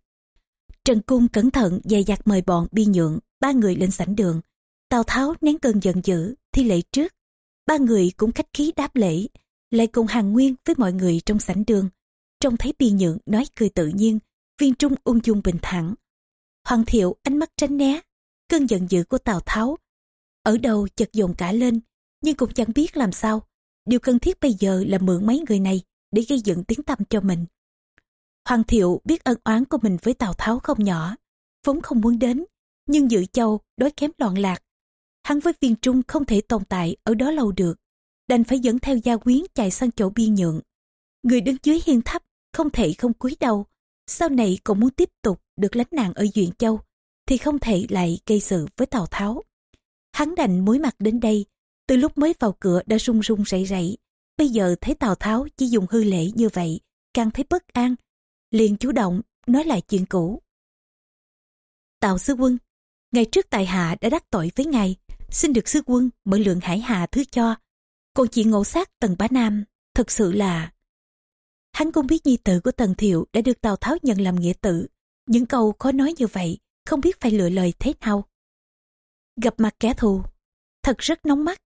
Trần Cung cẩn thận dày dặt mời bọn bi nhượng ba người lên sảnh đường. Tào Tháo nén cơn giận dữ thi lễ trước. Ba người cũng khách khí đáp lễ lại cùng hàng nguyên với mọi người trong sảnh đường. Trông thấy bi nhượng nói cười tự nhiên viên trung ung dung bình thản. Hoàng thiệu ánh mắt tránh né cơn giận dữ của Tào Tháo. Ở đầu chợt dồn cả lên nhưng cũng chẳng biết làm sao. Điều cần thiết bây giờ là mượn mấy người này để gây dựng tiếng tâm cho mình. Hoàng thiệu biết ân oán của mình với Tào Tháo không nhỏ, vốn không muốn đến, nhưng dự châu đối kém loạn lạc. Hắn với viên trung không thể tồn tại ở đó lâu được, đành phải dẫn theo gia quyến chạy sang chỗ biên nhượng. Người đứng dưới hiên thấp, không thể không cúi đầu. Sau này còn muốn tiếp tục được lánh nạn ở Duyện Châu, thì không thể lại gây sự với Tào Tháo. Hắn đành mối mặt đến đây, từ lúc mới vào cửa đã run run rẩy rẩy. Bây giờ thấy tào tháo chỉ dùng hư lễ như vậy càng thấy bất an liền chủ động nói lại chuyện cũ. Tào sư quân ngày trước tại hạ đã đắc tội với ngài xin được sư quân mở lượng hải hà thứ cho. Còn chuyện ngộ sát tần bá nam thật sự là hắn cũng biết nhi tử của tần thiệu đã được tào tháo nhận làm nghĩa tử những câu khó nói như vậy không biết phải lựa lời thế nào gặp mặt kẻ thù thật rất nóng mắt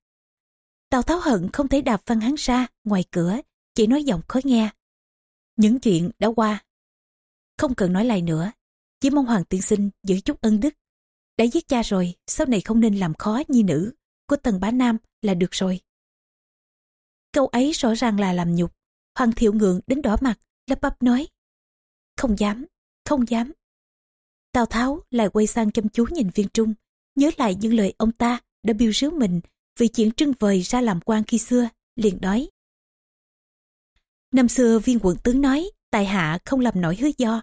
Tào Tháo hận không thể đạp văn hắn ra ngoài cửa, chỉ nói giọng khó nghe. Những chuyện đã qua. Không cần nói lại nữa, chỉ mong Hoàng tiên sinh giữ chút ân đức. đã giết cha rồi, sau này không nên làm khó nhi nữ của tần bá nam là được rồi. Câu ấy rõ ràng là làm nhục, hoàng thiệu ngượng đến đỏ mặt, lắp bắp nói. Không dám, không dám. Tào Tháo lại quay sang chăm chú nhìn viên trung, nhớ lại những lời ông ta đã biêu rếu mình vì chuyện trưng vời ra làm quan khi xưa, liền nói. Năm xưa viên quận tướng nói, tài hạ không làm nổi hứa do.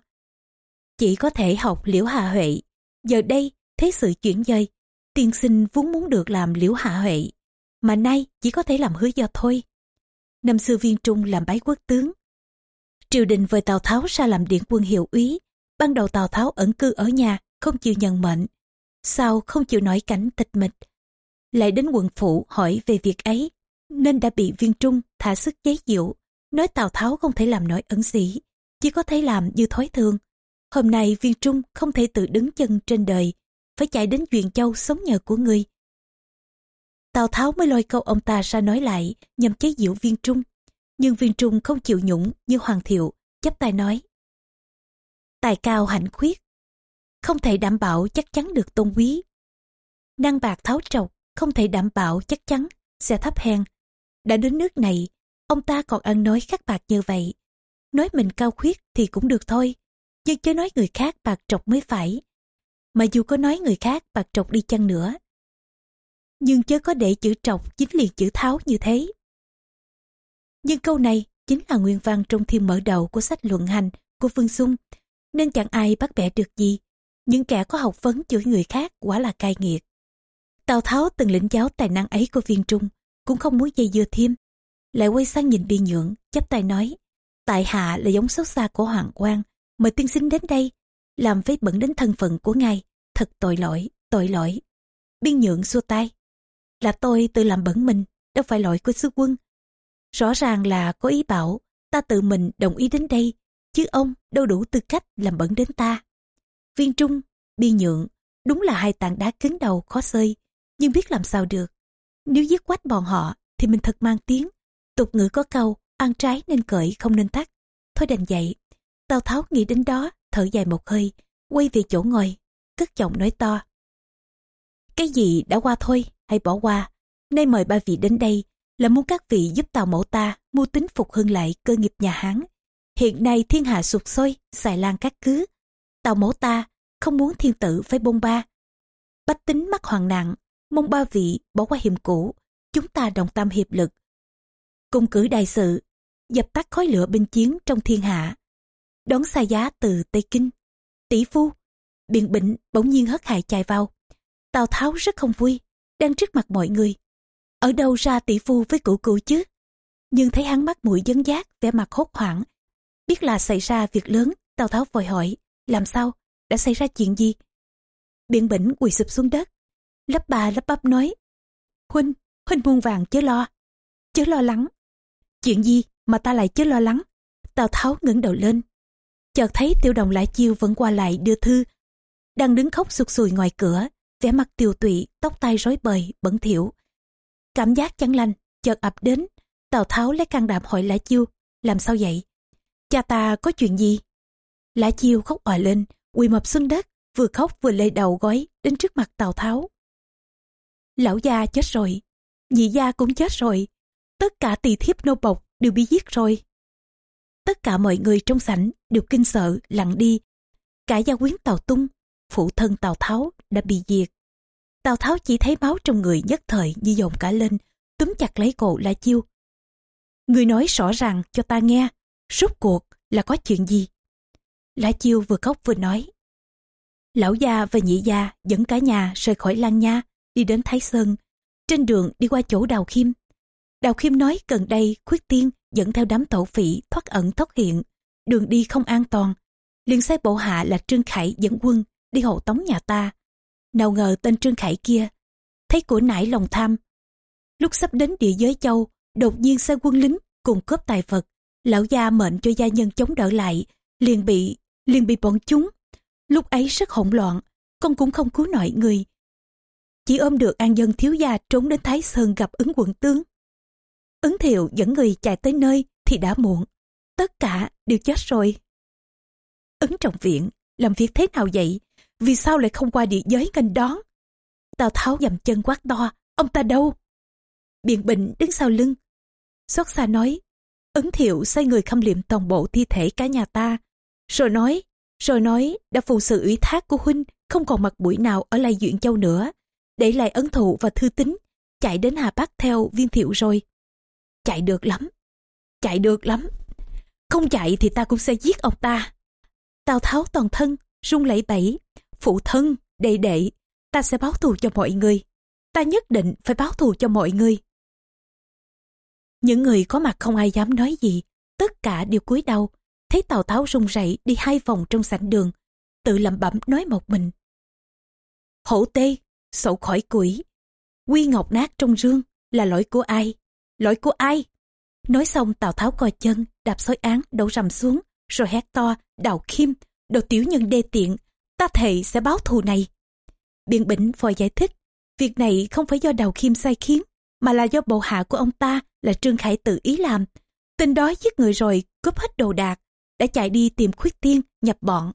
Chỉ có thể học liễu hạ huệ. Giờ đây, thế sự chuyển dời, tiên sinh vốn muốn được làm liễu hạ huệ. Mà nay chỉ có thể làm hứa do thôi. Năm xưa viên trung làm bái quốc tướng. Triều đình vời Tào Tháo ra làm điện quân hiệu úy. Ban đầu Tào Tháo ẩn cư ở nhà, không chịu nhận mệnh. Sau không chịu nổi cảnh tịch mịch. Lại đến quận phủ hỏi về việc ấy, nên đã bị viên trung thả sức chế diệu nói Tào Tháo không thể làm nổi ẩn sĩ, chỉ có thể làm như thói thường. Hôm nay viên trung không thể tự đứng chân trên đời, phải chạy đến Duyện Châu sống nhờ của người. Tào Tháo mới lôi câu ông ta ra nói lại, nhằm chế giễu viên trung. Nhưng viên trung không chịu nhũng như Hoàng Thiệu, chấp tay nói. Tài cao hạnh khuyết, không thể đảm bảo chắc chắn được tôn quý. Năng bạc tháo trọc, không thể đảm bảo chắc chắn sẽ thấp hèn. Đã đến nước này, ông ta còn ăn nói khắc bạc như vậy. Nói mình cao khuyết thì cũng được thôi, nhưng chớ nói người khác bạc trọc mới phải. Mà dù có nói người khác bạc trọc đi chăng nữa. Nhưng chớ có để chữ trọc chính liền chữ tháo như thế. Nhưng câu này chính là nguyên văn trong thiên mở đầu của sách luận hành của Vương Xung, nên chẳng ai bắt bẻ được gì. Những kẻ có học vấn chửi người khác quả là cai nghiệt. Tào Tháo từng lĩnh giáo tài năng ấy của viên trung, cũng không muốn dây dưa thêm, lại quay sang nhìn biên nhượng chắp tay nói tại hạ là giống xấu xa của hoàng quan mời tiên sinh đến đây làm vết bẩn đến thân phận của ngài thật tội lỗi tội lỗi biên nhượng xua tay là tôi tự làm bẩn mình đâu phải lỗi của sứ quân rõ ràng là có ý bảo ta tự mình đồng ý đến đây chứ ông đâu đủ tư cách làm bẩn đến ta viên trung Bi nhượng đúng là hai tảng đá cứng đầu khó xơi nhưng biết làm sao được nếu giết quách bọn họ thì mình thật mang tiếng Tục ngữ có câu, ăn trái nên cởi không nên tắt. Thôi đành vậy. Tào Tháo nghĩ đến đó, thở dài một hơi, quay về chỗ ngồi, cất giọng nói to. Cái gì đã qua thôi, hãy bỏ qua. Nay mời ba vị đến đây là muốn các vị giúp Tào mẫu ta mưu tính phục hưng lại cơ nghiệp nhà Hán. Hiện nay thiên hạ sụt sôi, xài lan các cứ. Tào mẫu ta không muốn thiên tử phải bông ba. Bách tính mắc hoàng nạn, mong ba vị bỏ qua hiểm cũ. Chúng ta đồng tâm hiệp lực, cung cử đại sự, dập tắt khói lửa binh chiến trong thiên hạ. Đón xa giá từ Tây Kinh. Tỷ phu, biện bỉnh bỗng nhiên hất hại chạy vào. Tào Tháo rất không vui, đang trước mặt mọi người. Ở đâu ra tỷ phu với cụ cụ chứ? Nhưng thấy hắn mắt mũi dấn giác, vẻ mặt hốt hoảng. Biết là xảy ra việc lớn, Tào Tháo vội hỏi, làm sao, đã xảy ra chuyện gì? Biện bỉnh quỳ sụp xuống đất, lấp bà lấp bắp nói, Huynh, Huynh muôn vàng chớ lo, chớ lo lắng, Chuyện gì mà ta lại chứ lo lắng? Tào Tháo ngẩng đầu lên. Chợt thấy tiểu đồng lại chiêu vẫn qua lại đưa thư. Đang đứng khóc sụt sùi ngoài cửa, vẻ mặt tiều tụy, tóc tai rối bời, bẩn thỉu. Cảm giác chẳng lành, chợt ập đến. Tào Tháo lấy can đảm hỏi Lã Chiêu, làm sao vậy? Cha ta có chuyện gì? Lã Chiêu khóc òa lên, quỳ mập xuống đất, vừa khóc vừa lê đầu gói đến trước mặt Tào Tháo. Lão gia chết rồi, nhị gia cũng chết rồi, tất cả tỳ thiếp nô bộc đều bị giết rồi. Tất cả mọi người trong sảnh đều kinh sợ lặng đi. Cả gia quyến Tào Tung, phụ thân Tào Tháo đã bị diệt. Tào Tháo chỉ thấy máu trong người nhất thời như dồn cả lên, túm chặt lấy cổ La Chiêu. Người nói rõ ràng cho ta nghe, rốt cuộc là có chuyện gì? La Chiêu vừa khóc vừa nói. Lão gia và nhị gia dẫn cả nhà rời khỏi Lan Nha, đi đến Thái Sơn. Trên đường đi qua chỗ Đào Khiêm, Đào Khiêm nói gần đây khuyết tiên dẫn theo đám tổ phỉ thoát ẩn thoát hiện, đường đi không an toàn. liền sai bộ hạ là Trương Khải dẫn quân đi hộ tống nhà ta. Nào ngờ tên Trương Khải kia, thấy của nải lòng tham. Lúc sắp đến địa giới châu, đột nhiên sai quân lính cùng cướp tài vật. Lão gia mệnh cho gia nhân chống đỡ lại, liền bị, liền bị bọn chúng. Lúc ấy rất hỗn loạn, con cũng không cứu nổi người. Chỉ ôm được an dân thiếu gia trốn đến Thái Sơn gặp ứng quận tướng. Ứng thiệu dẫn người chạy tới nơi thì đã muộn. Tất cả đều chết rồi. Ứng trọng viện, làm việc thế nào vậy? Vì sao lại không qua địa giới nghênh đón tào tháo dầm chân quát to, ông ta đâu? Biện bình đứng sau lưng. Xót xa nói ứng thiệu sai người khâm liệm toàn bộ thi thể cả nhà ta. Rồi nói rồi nói, đã phụ sự ủy thác của huynh, không còn mặt mũi nào ở lại duyện châu nữa. Để lại ấn thụ và thư tín, chạy đến hà bắc theo viên thiệu rồi. Chạy được lắm, chạy được lắm. Không chạy thì ta cũng sẽ giết ông ta. Tào tháo toàn thân run lẩy bẩy phụ thân, đệ đệ. Ta sẽ báo thù cho mọi người. Ta nhất định phải báo thù cho mọi người. Những người có mặt không ai dám nói gì. Tất cả đều cúi đầu. Thấy tào tháo run rẩy đi hai vòng trong sảnh đường. Tự lẩm bẩm nói một mình. Hổ tê, sậu khỏi quỷ quy ngọc nát trong rương là lỗi của ai? Lỗi của ai? Nói xong, tào tháo coi chân, đạp xói án, đổ rầm xuống, rồi hét to, đào khiêm, đồ tiểu nhân đê tiện ta thề sẽ báo thù này. Biện bỉnh vội giải thích, việc này không phải do đào khiêm sai khiến, mà là do bộ hạ của ông ta là trương khải tự ý làm. Tên đó giết người rồi cướp hết đồ đạc, đã chạy đi tìm khuyết tiên nhập bọn.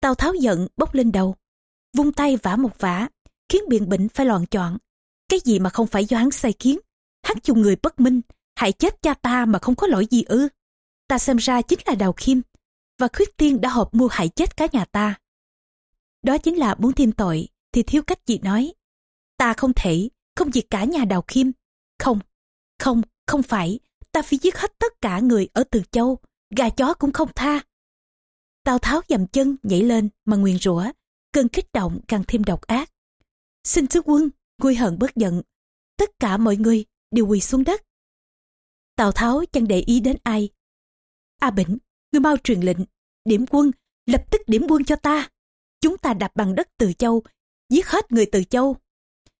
Tào tháo giận, bốc lên đầu. Vung tay vả một vả, khiến biện bỉnh phải loạn chọn cái gì mà không phải do hắn sai khiến? Hắn dùng người bất minh, hại chết cha ta mà không có lỗi gì ư? Ta xem ra chính là đào khiêm và khuyết tiên đã hợp mua hại chết cả nhà ta đó chính là muốn thêm tội, thì thiếu cách gì nói. Ta không thể, không diệt cả nhà đào khiêm. Không không không phải. Ta phải giết hết tất cả người ở từ châu. Gà chó cũng không tha. Tào tháo dầm chân nhảy lên mà nguyền rủa, cơn kích động càng thêm độc ác. Xin sứ quân nguôi hận bất giận. Tất cả mọi người đều quỳ xuống đất. Tào tháo chẳng để ý đến ai. A bỉnh, ngươi mau truyền lệnh. Điểm quân, lập tức điểm quân cho ta chúng ta đạp bằng đất từ châu, giết hết người từ châu.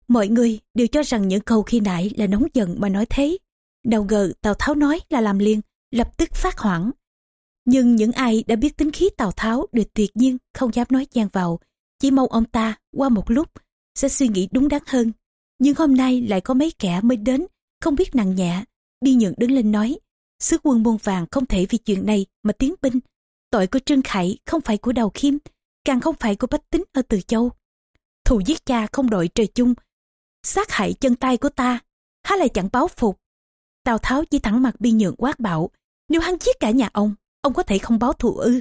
Mọi người đều cho rằng những câu khi nãy là nóng giận mà nói thế. Nào ngờ tào tháo nói là làm liền, lập tức phát hoảng. Nhưng những ai đã biết tính khí tào tháo đều tuyệt nhiên không dám nói chen vào. Chỉ mong ông ta qua một lúc sẽ suy nghĩ đúng đắn hơn. Nhưng hôm nay lại có mấy kẻ mới đến, không biết nặng nhẹ. Bi nhượng đứng lên nói sứ quân muôn vàng không thể vì chuyện này mà tiến binh. Tội của trương khải không phải của đầu khiêm càng không phải của bách tính ở từ châu. Thù giết cha không đội trời chung, sát hại chân tay của ta, há lại chẳng báo phục. Tào tháo chỉ thẳng mặt biên nhượng quát bạo nếu hắn giết cả nhà ông ông có thể không báo thù ư?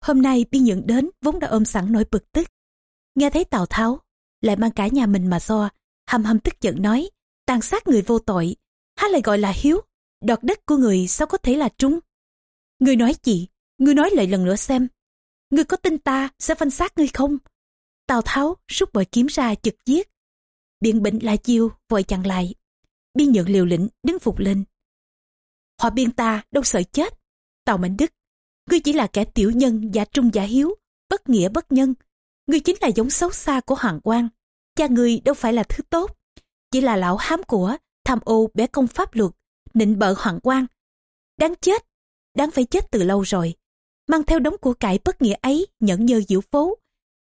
Hôm nay biên nhượng đến, vốn đã ôm sẵn nỗi bực tức. Nghe thấy tào tháo, lại mang cả nhà mình mà so hầm hầm tức giận nói, tàn sát người vô tội, há lại gọi là hiếu, đoạt đất của người sao có thể là trung người nói gì? Người nói lại lần nữa xem người có tin ta sẽ phanh xác ngươi không? Tào tháo rút bội kiếm ra chực giết biện bệnh la chiêu vội chặn lại. Biên nhượng liều lĩnh đứng phục lên. Họ biên ta đâu sợ chết? Tào mạnh đức, ngươi chỉ là kẻ tiểu nhân giả trung giả hiếu, bất nghĩa bất nhân. Ngươi chính là giống xấu xa của hoàng quan. Cha ngươi đâu phải là thứ tốt. Chỉ là lão hám của, tham ô bé công pháp luật, nịnh bợ hoàng quan. Đáng chết, đáng phải chết từ lâu rồi mang theo đống của cải bất nghĩa ấy nhẫn nhơ diễu phố.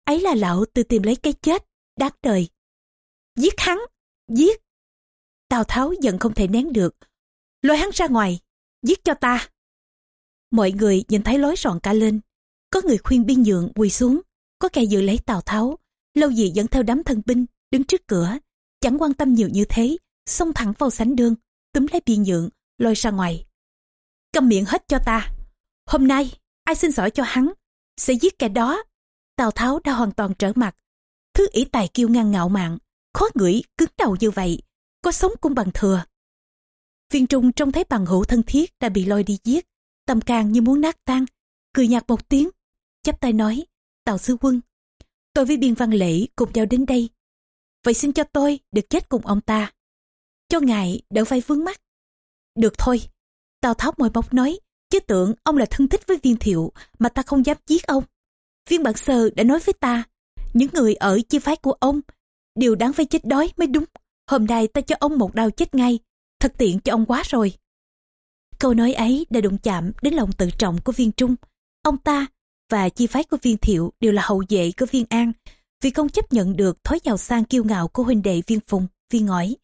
Ấy là lão tự tìm lấy cái chết, đáng đời. Giết hắn, giết. Tào tháo giận không thể nén được. Lôi hắn ra ngoài, giết cho ta. Mọi người nhìn thấy lối rọn cả lên. Có người khuyên biên nhượng quỳ xuống, có kẻ dự lấy tào tháo. Lâu dị dẫn theo đám thân binh đứng trước cửa. Chẳng quan tâm nhiều như thế, xông thẳng vào sánh đương túm lấy biên nhượng, lôi ra ngoài. Câm miệng hết cho ta. Hôm nay ai xin giỏi cho hắn, sẽ giết kẻ đó. Tào tháo đã hoàn toàn trở mặt. Thứ ỷ tài kiêu ngang ngạo mạn, khó ngửi, cứng đầu như vậy, có sống cũng bằng thừa. Viên trung trông thấy bằng hữu thân thiết đã bị lôi đi giết, tâm càng như muốn nát tan, cười nhạt một tiếng, chắp tay nói, tào sư quân, tôi với biên văn lễ cùng nhau đến đây. Vậy xin cho tôi được chết cùng ông ta. Cho ngài đỡ phải vướng mắt được thôi. Tào tháo mồi bóc nói chứ tưởng ông là thân thích với viên thiệu mà ta không dám giết ông. Viên bản sơ đã nói với ta, những người ở chi phái của ông đều đáng phải chết đói mới đúng. Hôm nay ta cho ông một đau chết ngay, thật tiện cho ông quá rồi. Câu nói ấy đã đụng chạm đến lòng tự trọng của viên trung. Ông ta và chi phái của viên thiệu đều là hậu vệ của viên an, vì không chấp nhận được thói giàu sang kiêu ngạo của huynh đệ viên phùng, viên ngõi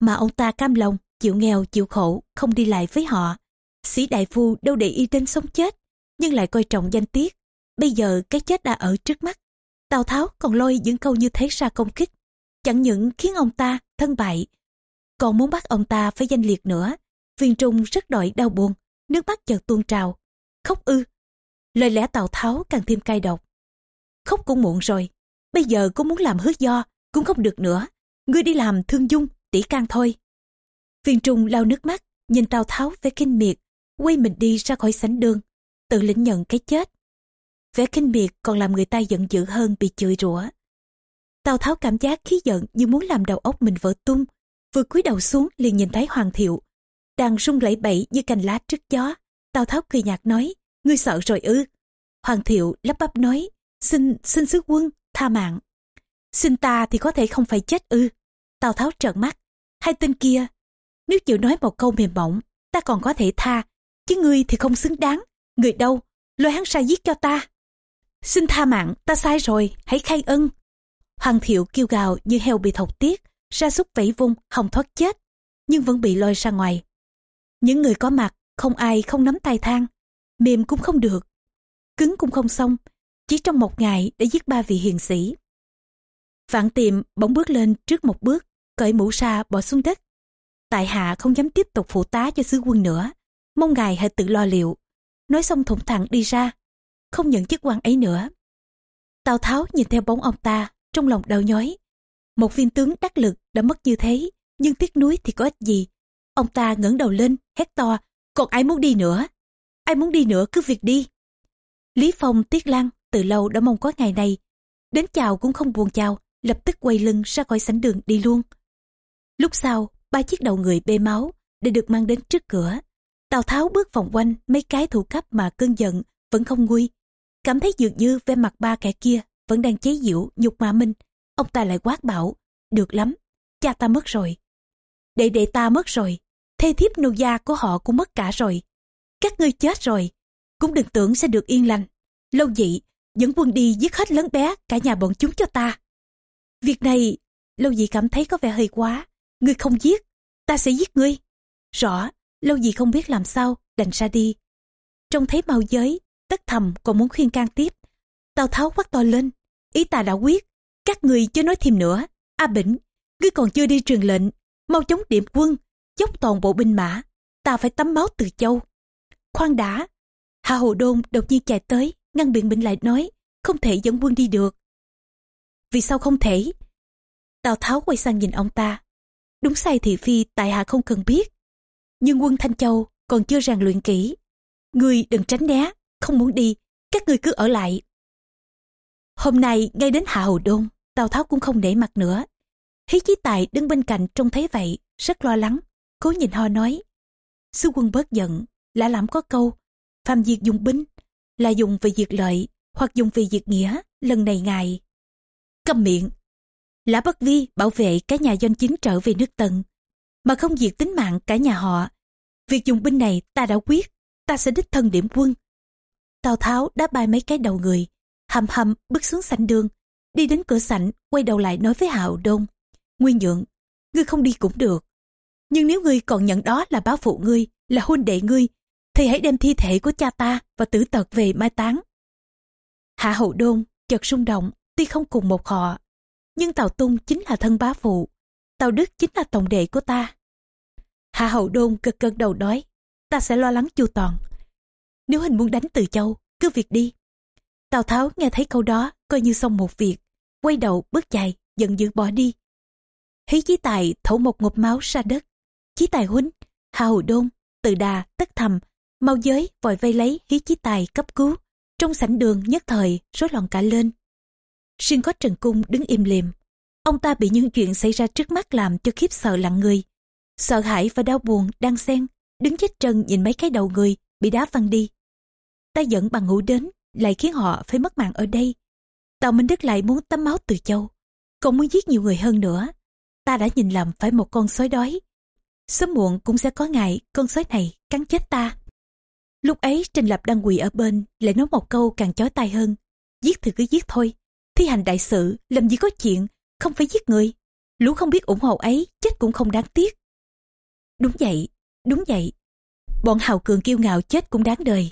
mà ông ta cam lòng, chịu nghèo, chịu khổ, không đi lại với họ sĩ đại phu đâu để ý đến sống chết nhưng lại coi trọng danh tiết bây giờ cái chết đã ở trước mắt Tào Tháo còn lôi những câu như thế ra công kích, chẳng những khiến ông ta thân bại, còn muốn bắt ông ta phải danh liệt nữa. Viên Trung rất đội đau buồn, nước mắt chợt tuôn trào. Khóc ư. Lời lẽ Tào Tháo càng thêm cay độc. Khóc cũng muộn rồi. Bây giờ cũng muốn làm hứa do, cũng không được nữa. Ngươi đi làm thương dung, tỷ can thôi. Viên Trung lau nước mắt, nhìn Tào Tháo với kinh miệt, quay mình đi ra khỏi sảnh đường, tự lĩnh nhận cái chết. Vẻ kinh miệt còn làm người ta giận dữ hơn bị chửi rủa. Tào Tháo cảm giác khí giận như muốn làm đầu óc mình vỡ tung, vừa cúi đầu xuống liền nhìn thấy Hoàng Thiệu, đang rung lẩy bẩy như cành lá trước gió. Tào Tháo cười nhạt nói, ngươi sợ rồi ư. Hoàng Thiệu lắp bắp nói, xin, xin sứ quân, tha mạng. Xin ta thì có thể không phải chết ư. Tào Tháo trợn mắt, hai tên kia, nếu chịu nói một câu mềm mỏng, ta còn có thể tha, chứ ngươi thì không xứng đáng. Người đâu, lôi hắn ra giết cho ta. Xin tha mạng, ta sai rồi, hãy khai ân. Hoàng thiệu kêu gào như heo bị thọc tiết, ra súc vẫy vung, hòng thoát chết, nhưng vẫn bị lôi ra ngoài. Những người có mặt, không ai không nắm tay thang, mềm cũng không được, cứng cũng không xong, chỉ trong một ngày đã giết ba vị hiền sĩ. Vạn tiệm bỗng bước lên trước một bước, cởi mũ sa bỏ xuống đất. Tại hạ không dám tiếp tục phụ tá cho sứ quân nữa, mong ngài hãy tự lo liệu. Nói xong thủng thẳng đi ra, không nhận chức quan ấy nữa. Tào Tháo nhìn theo bóng ông ta, trong lòng đau nhói. Một viên tướng đắc lực đã mất như thế, nhưng tiếc nuối thì có ích gì. Ông ta ngẩng đầu lên, hét to, còn ai muốn đi nữa? Ai muốn đi nữa cứ việc đi. Lý Phong Tiết Lăng từ lâu đã mong có ngày này. Đến chào cũng không buồn chào, lập tức quay lưng ra khỏi sảnh đường đi luôn. Lúc sau, ba chiếc đầu người bê máu để được mang đến trước cửa. Tào Tháo bước vòng quanh mấy cái thủ cấp mà cơn giận vẫn không nguôi. Cảm thấy dường như vẻ mặt ba kẻ kia vẫn đang chế giễu nhục mà mình. Ông ta lại quát bảo, được lắm, cha ta mất rồi. Đệ đệ ta mất rồi, thê thiếp nô gia của họ cũng mất cả rồi. Các ngươi chết rồi, cũng đừng tưởng sẽ được yên lành. Lâu dị, dẫn quân đi giết hết lớn bé cả nhà bọn chúng cho ta. Việc này, lâu dị cảm thấy có vẻ hơi quá. Ngươi không giết, ta sẽ giết ngươi. Rõ, lâu gì không biết làm sao, đành ra đi. Trông thấy mau giới, tất thầm còn muốn khuyên can tiếp. Tào Tháo quát to lên, ý ta đã quyết, các người chưa nói thêm nữa. A Bỉnh, ngươi còn chưa đi truyền lệnh, mau chống điểm quân, dốc toàn bộ binh mã, ta phải tắm máu từ châu. Khoan đã, Hạ Hồ Đôn đột nhiên chạy tới, ngăn biện binh lại nói, không thể dẫn quân đi được. Vì sao không thể? Tào Tháo quay sang nhìn ông ta. Đúng sai thị phi tại hạ không cần biết. Nhưng quân Thanh Châu còn chưa rèn luyện kỹ. Người đừng tránh né, không muốn đi, các người cứ ở lại. Hôm nay ngay đến Hạ Hồ Đôn, Tào Tháo cũng không để mặt nữa. Hí chí tài đứng bên cạnh trông thấy vậy, rất lo lắng, cố nhìn ho nói. Sư quân bớt giận, lạ lắm có câu, phàm diệt dùng binh, là dùng vì diệt lợi, hoặc dùng vì diệt nghĩa, lần này ngài. Câm miệng, Lã Bất Vi bảo vệ cái nhà doanh chính trở về nước Tần, mà không diệt tính mạng cả nhà họ. Việc dùng binh này ta đã quyết, ta sẽ đích thân điểm quân. Tào Tháo đã bay mấy cái đầu người, hầm hầm bước xuống sảnh đường, đi đến cửa sảnh, quay đầu lại nói với Hạo Đông. Nguyên nhượng, ngươi không đi cũng được. Nhưng nếu ngươi còn nhận đó là báo phụ ngươi, là huynh đệ ngươi, thì hãy đem thi thể của cha ta và tử tật về mai táng. Hạ Hậu Đôn chợt rung động, tuy không cùng một họ, nhưng Tào Tung chính là thân bá phụ, Tào Đức chính là tổng đệ của ta. Hạ Hậu Đôn cực cơn đầu đói ta sẽ lo lắng chu toàn. Nếu hình muốn đánh từ châu, cứ việc đi. Tào Tháo nghe thấy câu đó, coi như xong một việc, quay đầu bước chạy, giận dữ bỏ đi. Hí chí tài thổ một ngụm máu ra đất. Chí tài huynh, Hạ Hậu Đôn, từ đà, tất thầm, mau giới vội vây lấy hí chí tài cấp cứu. Trong sảnh đường nhất thời, rối loạn cả lên riêng có Trần Cung đứng im lìm. Ông ta bị những chuyện xảy ra trước mắt làm cho khiếp sợ lặng người. Sợ hãi và đau buồn đang xen, đứng chết trần nhìn mấy cái đầu người bị đá văng đi. Ta dẫn bằng hữu đến, lại khiến họ phải mất mạng ở đây. Tào Minh Đức lại muốn tắm máu từ châu, còn muốn giết nhiều người hơn nữa. Ta đã nhìn lầm phải một con sói đói. Sớm muộn cũng sẽ có ngày con sói này cắn chết ta. Lúc ấy Trình Lập đang quỳ ở bên, lại nói một câu càng chói tai hơn. Giết thì cứ giết thôi, thi hành đại sự làm gì có chuyện không phải giết người lũ không biết ủng hộ ấy chết cũng không đáng tiếc đúng vậy đúng vậy bọn hào cường kiêu ngạo chết cũng đáng đời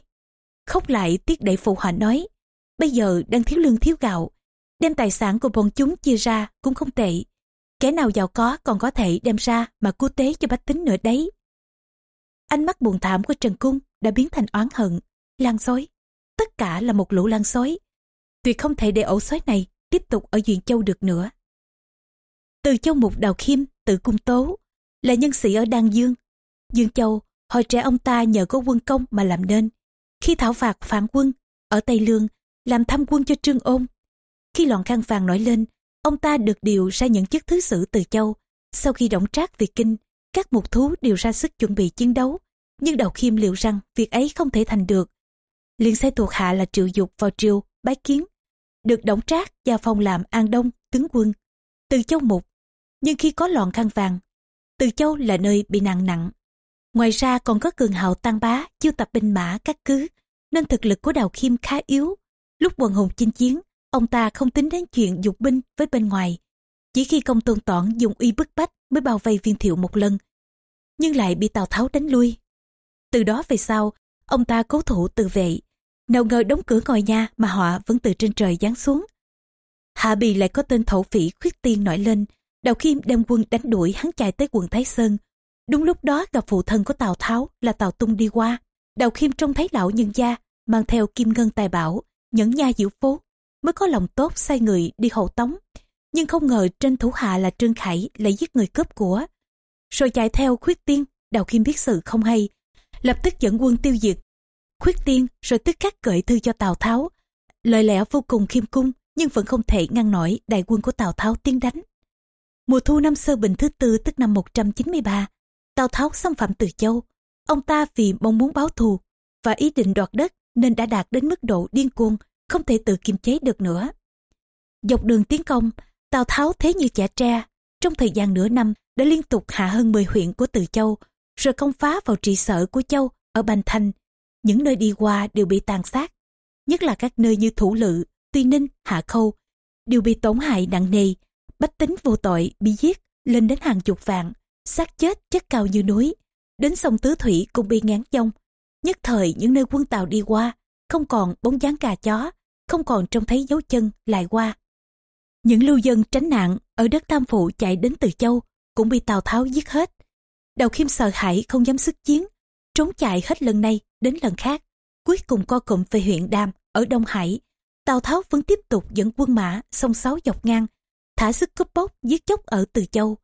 khóc lại tiếc đệ phụ họa nói bây giờ đang thiếu lương thiếu gạo Đem tài sản của bọn chúng chia ra cũng không tệ. Kẻ nào giàu có còn có thể đem ra mà cứu tế cho bách tính nữa đấy. Ánh mắt buồn thảm của Trần Cung đã biến thành oán hận, lan xối. Tất cả là một lũ lan xối. Tuyệt không thể để ổ xối này tiếp tục ở Duyện Châu được nữa. Từ Châu Mục Đào Khiêm, tự cung tố, là nhân sĩ ở Đan Dương. Dương Châu, hồi trẻ ông ta nhờ có quân công mà làm nên. Khi thảo phạt phản quân, ở Tây Lương, làm thăm quân cho Trương Ôn. Khi loạn khăn vàng nổi lên, ông ta được điều ra những chức thứ sử từ Châu. Sau khi động trác việc kinh, các mục thú đều ra sức chuẩn bị chiến đấu. Nhưng Đào Khiêm liệu rằng việc ấy không thể thành được. liền sai thuộc hạ là triệu dục vào triều, bái kiến. Được động trác gia phong làm an đông, tướng quân. Từ Châu Mục. Nhưng khi có loạn khăn vàng, từ Châu là nơi bị nặng nặng. Ngoài ra còn có cường hào tăng bá, chiêu tập binh mã các cứ, nên thực lực của Đào Khiêm khá yếu. Lúc quần hùng chinh chiến, ông ta không tính đến chuyện dục binh với bên ngoài. Chỉ khi công tôn toản dùng uy bức bách mới bao vây viên thiệu một lần, nhưng lại bị Tào Tháo đánh lui. Từ đó về sau, ông ta cố thủ tự vệ. Nào ngờ đóng cửa ngồi nhà mà họa vẫn từ trên trời giáng xuống. Hạ Bì lại có tên thổ phỉ khuyết tiên nổi lên, Đào Khiêm đem quân đánh đuổi hắn chạy tới quận Thái Sơn. Đúng lúc đó gặp phụ thân của Tào Tháo là Tào Tung đi qua. Đào Khiêm trông thấy lão nhân gia mang theo kim ngân tài bảo, nhẫn nha diệu phố, mới có lòng tốt sai người đi hậu tống. Nhưng không ngờ trên thủ hạ là Trương Khải lại giết người cướp của. Rồi chạy theo khuyết tiên, Đào Khiêm biết sự không hay, lập tức dẫn quân tiêu diệt. Khuyết tiên rồi tức khắc gửi thư cho Tào Tháo. Lời lẽ vô cùng khiêm cung, nhưng vẫn không thể ngăn nổi đại quân của Tào Tháo tiến đánh. Mùa thu năm Sơ Bình thứ tư tức năm 193, Tào Tháo xâm phạm Từ Châu. Ông ta vì mong muốn báo thù và ý định đoạt đất nên đã đạt đến mức độ điên cuồng, không thể tự kiềm chế được nữa. Dọc đường tiến công, Tào Tháo thế như chả tre, trong thời gian nửa năm đã liên tục hạ hơn 10 huyện của Từ Châu, rồi công phá vào trị sở của Châu ở Bành Thanh. Những nơi đi qua đều bị tàn sát, nhất là các nơi như Thủ Lự, Tuy Ninh, Hạ Khâu, đều bị tổn hại nặng nề, bách tính vô tội bị giết lên đến hàng chục vạn, xác chết chất cao như núi, đến sông Tứ Thủy cũng bị ngán dông. Nhất thời những nơi quân tàu đi qua, không còn bóng dáng cà chó, không còn trông thấy dấu chân lại qua. Những lưu dân tránh nạn ở đất Tam Phụ chạy đến từ châu cũng bị Tào Tháo giết hết. Đào Khiêm sợ hãi không dám sức chiến, trốn chạy hết lần này đến lần khác. Cuối cùng co cụm về huyện Đam ở Đông Hải. Tào Tháo vẫn tiếp tục dẫn quân mã sông sáu dọc ngang, thả sức cướp bóc giết chóc ở Từ Châu.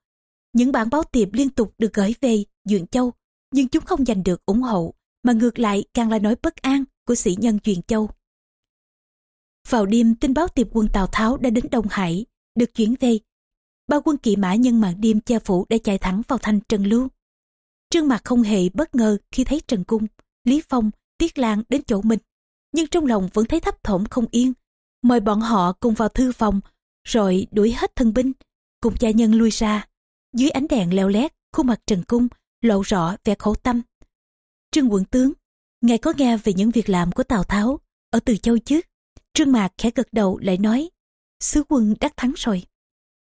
Những bản báo tiệp liên tục được gửi về Duyện Châu, nhưng chúng không giành được ủng hộ, mà ngược lại càng là nỗi bất an của sĩ nhân Duyện Châu. Vào đêm tin báo tiệp quân Tào Tháo đã đến Đông Hải, được chuyển về. Ba quân kỵ mã nhân màn đêm che phủ đã chạy thẳng vào thành Trần Lưu. Trương mặt không hề bất ngờ khi thấy Trần Cung, Lý Phong, Tiết Lan đến chỗ mình, nhưng trong lòng vẫn thấy thấp thỏm không yên. Mời bọn họ cùng vào thư phòng, rồi đuổi hết thân binh, cùng gia nhân lui ra. Dưới ánh đèn leo lét, khuôn mặt Trần Cung lộ rõ vẻ khổ tâm. Trương quận tướng, ngài có nghe về những việc làm của Tào Tháo ở Từ Châu chứ? Trương Mạc khẽ gật đầu lại nói, sứ quân đắc thắng rồi.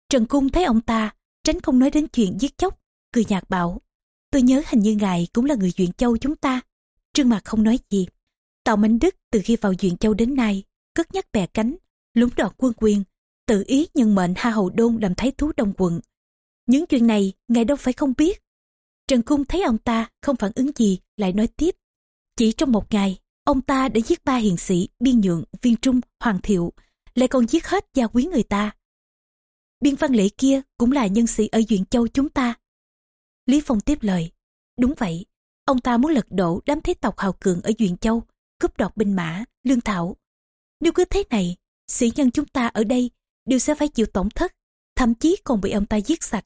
Trần Cung thấy ông ta, tránh không nói đến chuyện giết chóc, cười nhạt bảo, tôi nhớ hình như ngài cũng là người Duyện Châu chúng ta. Trương Mạc không nói gì. Tào Minh Đức từ khi vào Duyện Châu đến nay, cất nhắc bè cánh, lúng đoạt quân quyền, tự ý nhân mệnh Ha Hầu Đôn làm thái thú đông quận. Những chuyện này, ngài đâu phải không biết. Trần Cung thấy ông ta không phản ứng gì, lại nói tiếp. Chỉ trong một ngày, ông ta đã giết ba hiền sĩ Biên Nhượng, Viên Trung, Hoàng Thiệu, lại còn giết hết gia quý người ta. Biên văn lễ kia cũng là nhân sĩ ở Duyện Châu chúng ta. Lý Phong tiếp lời. Đúng vậy, ông ta muốn lật đổ đám thế tộc hào cường ở Duyện Châu, cướp đoạt binh mã, lương thảo. Nếu cứ thế này, sĩ nhân chúng ta ở đây đều sẽ phải chịu tổn thất, thậm chí còn bị ông ta giết sạch.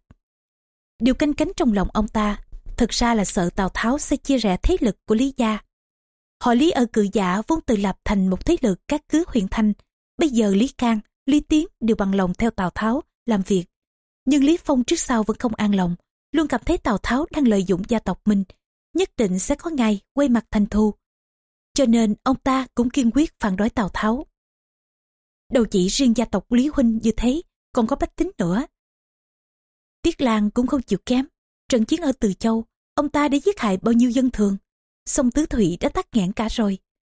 Điều canh cánh trong lòng ông ta, thực ra là sợ Tào Tháo sẽ chia rẽ thế lực của Lý Gia. Họ Lý ở cự giả vốn tự lập thành một thế lực các cứ huyện thanh. Bây giờ Lý Cang, Lý Tiến đều bằng lòng theo Tào Tháo làm việc. Nhưng Lý Phong trước sau vẫn không an lòng, luôn cảm thấy Tào Tháo đang lợi dụng gia tộc mình, nhất định sẽ có ngày quay mặt thành thù. Cho nên ông ta cũng kiên quyết phản đối Tào Tháo. Đâu chỉ riêng gia tộc Lý Huynh như thế, còn có bách tính nữa. Tiết Lan cũng không chịu kém. Trận chiến ở Từ Châu, ông ta đã giết hại bao nhiêu dân thường. Sông Tứ Thủy đã tắt nghẽn cả rồi.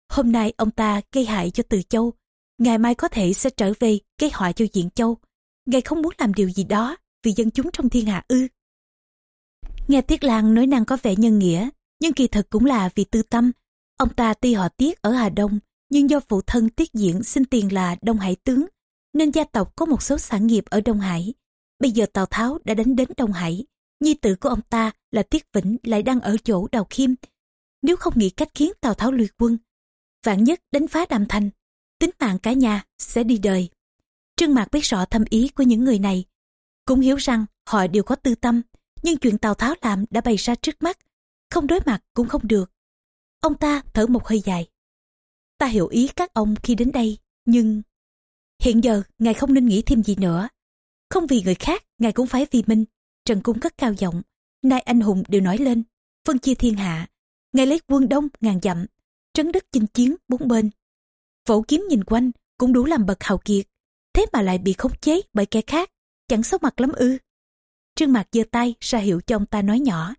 Hôm nay ông ta gây hại cho Từ Châu, ngày mai có thể sẽ trở về gây họa cho diện châu. Ngài không muốn làm điều gì đó vì dân chúng trong thiên hạ ư. Nghe Tiết Lan nói năng có vẻ nhân nghĩa, nhưng kỳ thực cũng là vì tư tâm. Ông ta tuy họ Tiết ở Hà Đông, nhưng do phụ thân Tiết Diễn xin tiền là Đông Hải tướng, nên gia tộc có một số sản nghiệp ở Đông Hải. Bây giờ Tào Tháo đã đánh đến Đông Hải, nhi tử của ông ta là Tiết Vĩnh lại đang ở chỗ Đào Khiêm. Nếu không nghĩ cách khiến Tào Tháo lùi quân, vạn nhất đánh phá Đàm Thành, tính mạng cả nhà sẽ đi đời. Trương Mạc biết rõ thâm ý của những người này, cũng hiểu rằng họ đều có tư tâm, nhưng chuyện Tào Tháo làm đã bày ra trước mắt, không đối mặt cũng không được. Ông ta thở một hơi dài. Ta hiểu ý các ông khi đến đây, nhưng... Hiện giờ, ngài không nên nghĩ thêm gì nữa. Không vì người khác, ngài cũng phải vì mình. Trần Cung cất cao giọng, nay anh hùng đều nói lên, phân chia thiên hạ. Ngài lấy quân đông ngàn dặm, trấn đất chinh chiến bốn bên. Phổ kiếm nhìn quanh, cũng đủ làm bậc hào kiệt. Thế mà lại bị khống chế bởi kẻ khác, chẳng xấu mặt lắm ư. Trương Mạc giơ tay ra hiệu cho ông ta nói nhỏ,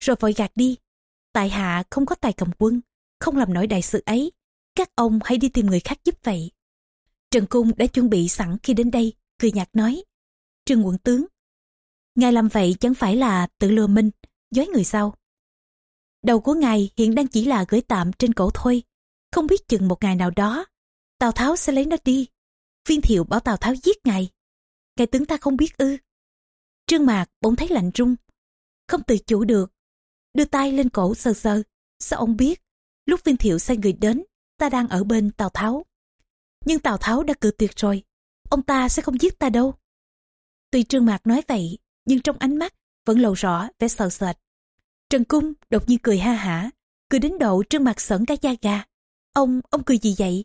rồi vội gạt đi. Tại hạ không có tài cầm quân, không làm nổi đại sự ấy. Các ông hãy đi tìm người khác giúp vậy. Trần Cung đã chuẩn bị sẵn khi đến đây, cười nhạt nói. Trương quận tướng, ngài làm vậy chẳng phải là tự lừa mình, dối người sao. Đầu của ngài hiện đang chỉ là gửi tạm trên cổ thôi. Không biết chừng một ngày nào đó, Tào Tháo sẽ lấy nó đi. Viên thiệu bảo Tào Tháo giết ngài. Ngài tướng ta không biết ư. Trương Mạc bỗng thấy lạnh rung. Không tự chủ được. Đưa tay lên cổ sờ sờ. Sao ông biết? Lúc viên thiệu sai người đến, ta đang ở bên Tào Tháo. Nhưng Tào Tháo đã cự tuyệt rồi. Ông ta sẽ không giết ta đâu. Tuy Trương Mạc nói vậy, nhưng trong ánh mắt vẫn lộ rõ vẻ sợ sệt. Trần Cung đột nhiên cười ha hả, cười đến độ Trương Mạc sởn cả da gà. Ông, ông cười gì vậy?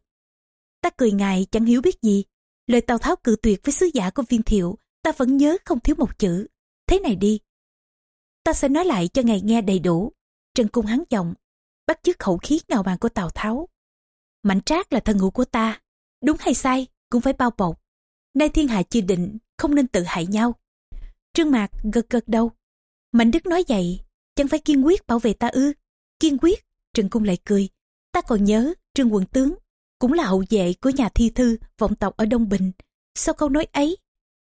Ta cười ngài chẳng hiểu biết gì. Lời Tào Tháo cự tuyệt với sứ giả của viên thiệu, ta vẫn nhớ không thiếu một chữ. Thế này đi. Ta sẽ nói lại cho ngài nghe đầy đủ. Trần Cung hắn giọng, bắt chước khẩu khí ngào mạn của Tào Tháo. Mạnh trác là thân hữu của ta. Đúng hay sai, cũng phải bao bọc. Nay thiên hạ chưa định, không nên tự hại nhau. Trương Mạc gật gật đầu. Mạnh Đức nói vậy, chẳng phải kiên quyết bảo vệ ta ư. Kiên quyết, Trần Cung lại cười. Ta còn nhớ, Trương Quận Tướng, cũng là hậu vệ của nhà thi thư vọng tộc ở Đông Bình. Sau câu nói ấy,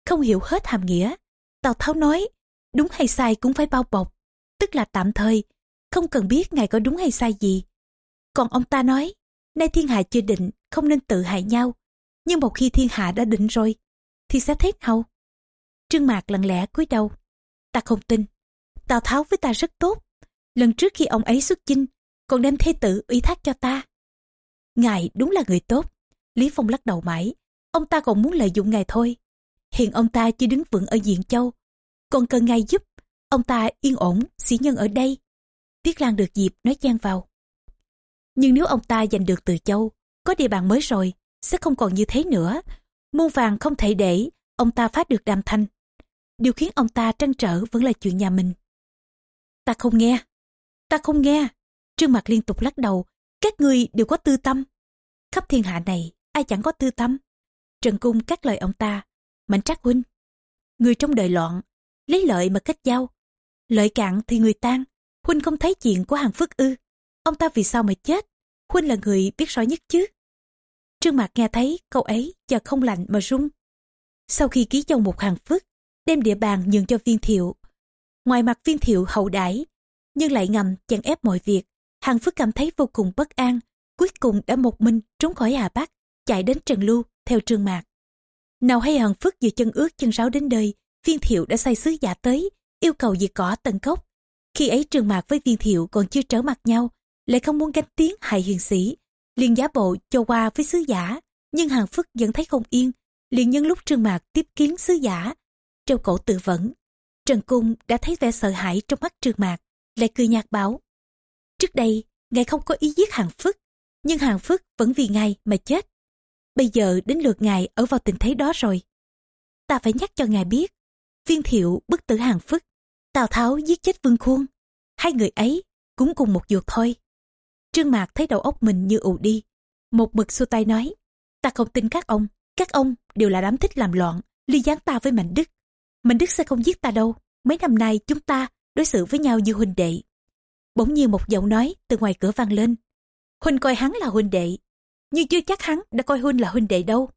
không hiểu hết hàm nghĩa. Tào Tháo nói, đúng hay sai cũng phải bao bọc, tức là tạm thời, không cần biết ngài có đúng hay sai gì. Còn ông ta nói, nay thiên hạ chưa định, không nên tự hại nhau. Nhưng một khi thiên hạ đã định rồi, thì sẽ thế nào? Trương Mạc lặng lẽ cúi đầu. Ta không tin. Tào Tháo với ta rất tốt. Lần trước khi ông ấy xuất chinh, còn đem thế tử ủy thác cho ta. Ngài đúng là người tốt. Lý Phong lắc đầu mãi. Ông ta còn muốn lợi dụng ngài thôi. Hiện ông ta chưa đứng vững ở diện châu. Còn cần ngài giúp. Ông ta yên ổn, sĩ nhân ở đây. Tiết Lan được dịp nói chen vào. Nhưng nếu ông ta giành được từ châu, có địa bàn mới rồi, sẽ không còn như thế nữa. Muôn vàng không thể để ông ta phát được đàm thanh. Điều khiến ông ta trăn trở vẫn là chuyện nhà mình. Ta không nghe. Ta không nghe. Trương Mặt liên tục lắc đầu. Các người đều có tư tâm. Khắp thiên hạ này, ai chẳng có tư tâm. Trần Cung cắt lời ông ta. Mạnh trác huynh. Người trong đời loạn, lấy lợi mà kết giao. Lợi cạn thì người tan. Huynh không thấy chuyện của hàng phức ư. Ông ta vì sao mà chết? Huynh là người biết rõ nhất chứ. Trương Mạc nghe thấy câu ấy chợt không lạnh mà rung. Sau khi ký trong một hàng phức, đem địa bàn nhường cho viên thiệu. Ngoài mặt viên thiệu hậu đãi nhưng lại ngầm chèn ép mọi việc. Hàng phức cảm thấy vô cùng bất an, cuối cùng đã một mình trốn khỏi Hà Bắc, chạy đến Trần Lưu theo Trương Mạc. Nào hay Hàng phức vừa chân ướt chân ráo đến đời, viên thiệu đã sai sứ giả tới, yêu cầu diệt cỏ tận cốc. Khi ấy Trương Mạc với viên thiệu còn chưa trở mặt nhau, lại không muốn gánh tiếng hại hiền sĩ, liền giả bộ cho qua với sứ giả nhưng hàng phức vẫn thấy không yên. Liền nhân lúc trương mạc tiếp kiến sứ giả treo cổ tự vẫn. Trần cung đã thấy vẻ sợ hãi trong mắt trương mạc lại cười nhạt báo trước đây ngài không có ý giết hàng phức nhưng hàng phức vẫn vì ngài mà chết. Bây giờ đến lượt ngài ở vào tình thế đó rồi. Ta phải nhắc cho ngài biết viên thiệu bức tử hàng phức tào tháo giết chết vương khuôn. Hai người ấy cũng cùng một ruột thôi. Trương Mạc thấy đầu óc mình như ù đi. Một mực xua tay nói, ta không tin các ông, các ông đều là đám thích làm loạn, ly gián ta với Mạnh Đức. Mạnh Đức sẽ không giết ta đâu, mấy năm nay chúng ta đối xử với nhau như huynh đệ. Bỗng nhiên một giọng nói từ ngoài cửa vang lên. Huynh coi hắn là huynh đệ, nhưng chưa chắc hắn đã coi huynh là huynh đệ đâu.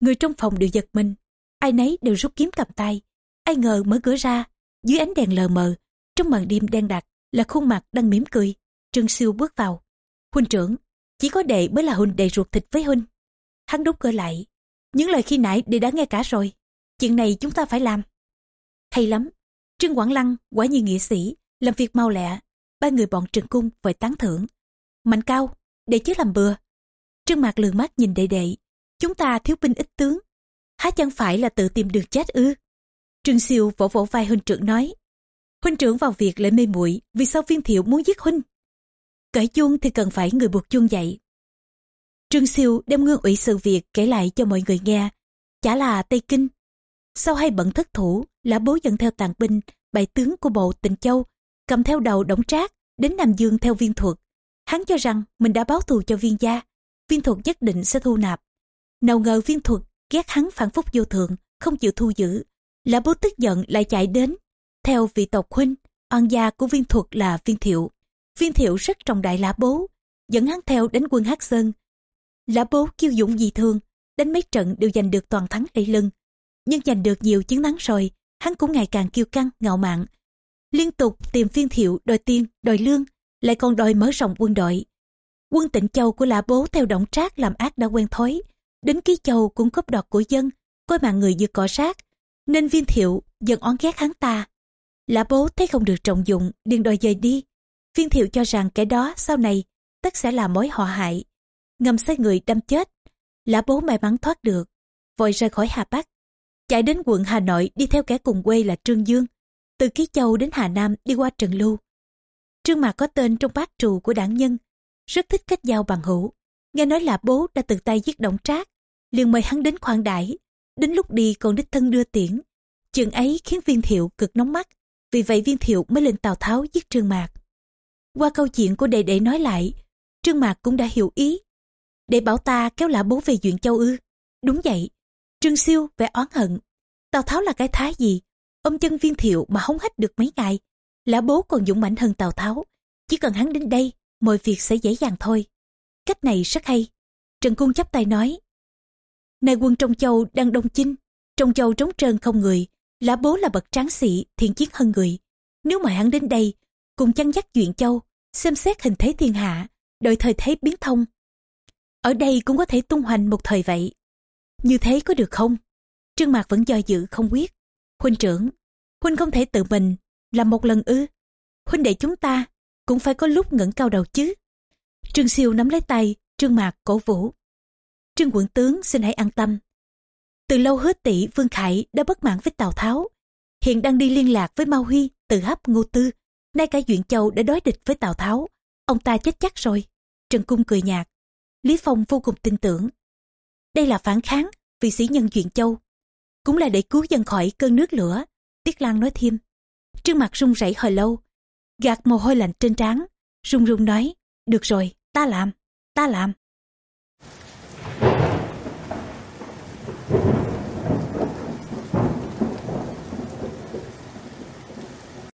Người trong phòng đều giật mình, ai nấy đều rút kiếm cầm tay. Ai ngờ mở cửa ra, dưới ánh đèn lờ mờ, trong màn đêm đen đặc là khuôn mặt đang mỉm cười. Trương Siêu bước vào. Huynh trưởng, chỉ có đệ mới là huynh đệ ruột thịt với huynh. Hắn đút cửa lại. Những lời khi nãy đệ đã nghe cả rồi. Chuyện này chúng ta phải làm. Hay lắm. Trương Quảng Lăng, quả như nghĩa sĩ, làm việc mau lẹ. Ba người bọn Trần Cung vội tán thưởng. Mạnh cao, đệ chứ làm bừa. Trương Mạc lường mắt nhìn đệ đệ. Chúng ta thiếu binh ít tướng. Há chẳng phải là tự tìm đường chết ư. Trương Siêu vỗ vỗ vai huynh trưởng nói. Huynh trưởng vào việc lại mê muội vì sao viên thiệu muốn giết huynh. Cởi chuông thì cần phải người buộc chuông dậy. Trương Siêu đem ngương ủy sự việc kể lại cho mọi người nghe. Chả là Tây Kinh. Sau hai bận thất thủ, là bố dẫn theo tàn binh, bại tướng của bộ Tịnh Châu, cầm theo đầu đổng trác, đến Nam Dương theo viên thuật. Hắn cho rằng mình đã báo thù cho viên gia, viên thuật nhất định sẽ thu nạp. Nào ngờ viên thuật ghét hắn phản phúc vô thường, không chịu thu giữ. Lã bố tức giận lại chạy đến. Theo vị tộc huynh, oan gia của viên thuật là viên thiệu. Viên thiệu rất trọng đại lã bố, dẫn hắn theo đến quân Hát Sơn. Lã bố kiêu dũng dị thương, đánh mấy trận đều giành được toàn thắng lây lưng. Nhưng giành được nhiều chiến thắng rồi, hắn cũng ngày càng kiêu căng, ngạo mạn. Liên tục tìm viên thiệu đòi tiền, đòi lương, lại còn đòi mở rộng quân đội. Quân tịnh châu của lã bố theo động trác làm ác đã quen thói, đến ký châu cũng cướp đoạt của dân, coi mạng người như cỏ rác, nên viên thiệu dần oán ghét hắn ta. Lã bố thấy không được trọng dụng, liền đòi dời đi. Viên thiệu cho rằng kẻ đó sau này tất sẽ là mối họ hại. Ngầm sai người đâm chết. Lã bố may mắn thoát được, vội rời khỏi Hà Bắc. Chạy đến quận Hà Nội đi theo kẻ cùng quê là Trương Dương. Từ Ký Châu đến Hà Nam đi qua Trần Lưu. Trương Mạc có tên trong bát trù của đảng nhân, rất thích cách giao bằng hữu. Nghe nói là bố đã tự tay giết động trác, liền mời hắn đến khoản đãi đến lúc đi còn đích thân đưa tiễn chuyện ấy khiến viên thiệu cực nóng mắt vì vậy viên thiệu mới lên tào tháo giết trương mạc qua câu chuyện của đệ đệ nói lại trương mạc cũng đã hiểu ý. Để bảo ta kéo lã bố về duyện châu ư? Đúng vậy trương siêu vẻ oán hận. Tào tháo là cái thái gì? Ôm chân viên thiệu mà hống hết được mấy ngày. Lã bố còn dũng mãnh hơn tào tháo. Chỉ cần hắn đến đây mọi việc sẽ dễ dàng thôi. Cách này rất hay. Trần cung chắp tay nói Nay quân trong châu đang đông chinh, trong châu trống trơn không người, lã bố là bậc tráng sĩ, thiện chiến hơn người. Nếu mà hắn đến đây, cùng chăn dắt chuyện châu, xem xét hình thế thiên hạ, đợi thời thế biến thông. Ở đây cũng có thể tung hoành một thời vậy. Như thế có được không? Trương Mạc vẫn do dự không quyết. Huynh trưởng, Huynh không thể tự mình làm một lần ư. Huynh đệ chúng ta cũng phải có lúc ngẩng cao đầu chứ. Trương Siêu nắm lấy tay, Trương Mạc cổ vũ. Trương quận tướng xin hãy an tâm. Từ lâu hứa tỷ Vương Khải đã bất mãn với Tào Tháo. Hiện đang đi liên lạc với Mao Huy, từ hấp Ngô Tư. Nay cả Duyện Châu đã đối địch với Tào Tháo. Ông ta chết chắc rồi. Trần Cung cười nhạt. Lý Phong vô cùng tin tưởng. Đây là phản kháng vì sĩ nhân Duyện Châu. Cũng là để cứu dân khỏi cơn nước lửa. Tiết Lan nói thêm. Trương mặt run rẩy hồi lâu. Gạt mồ hôi lạnh trên trán. Run run nói. Được rồi, ta làm, ta làm.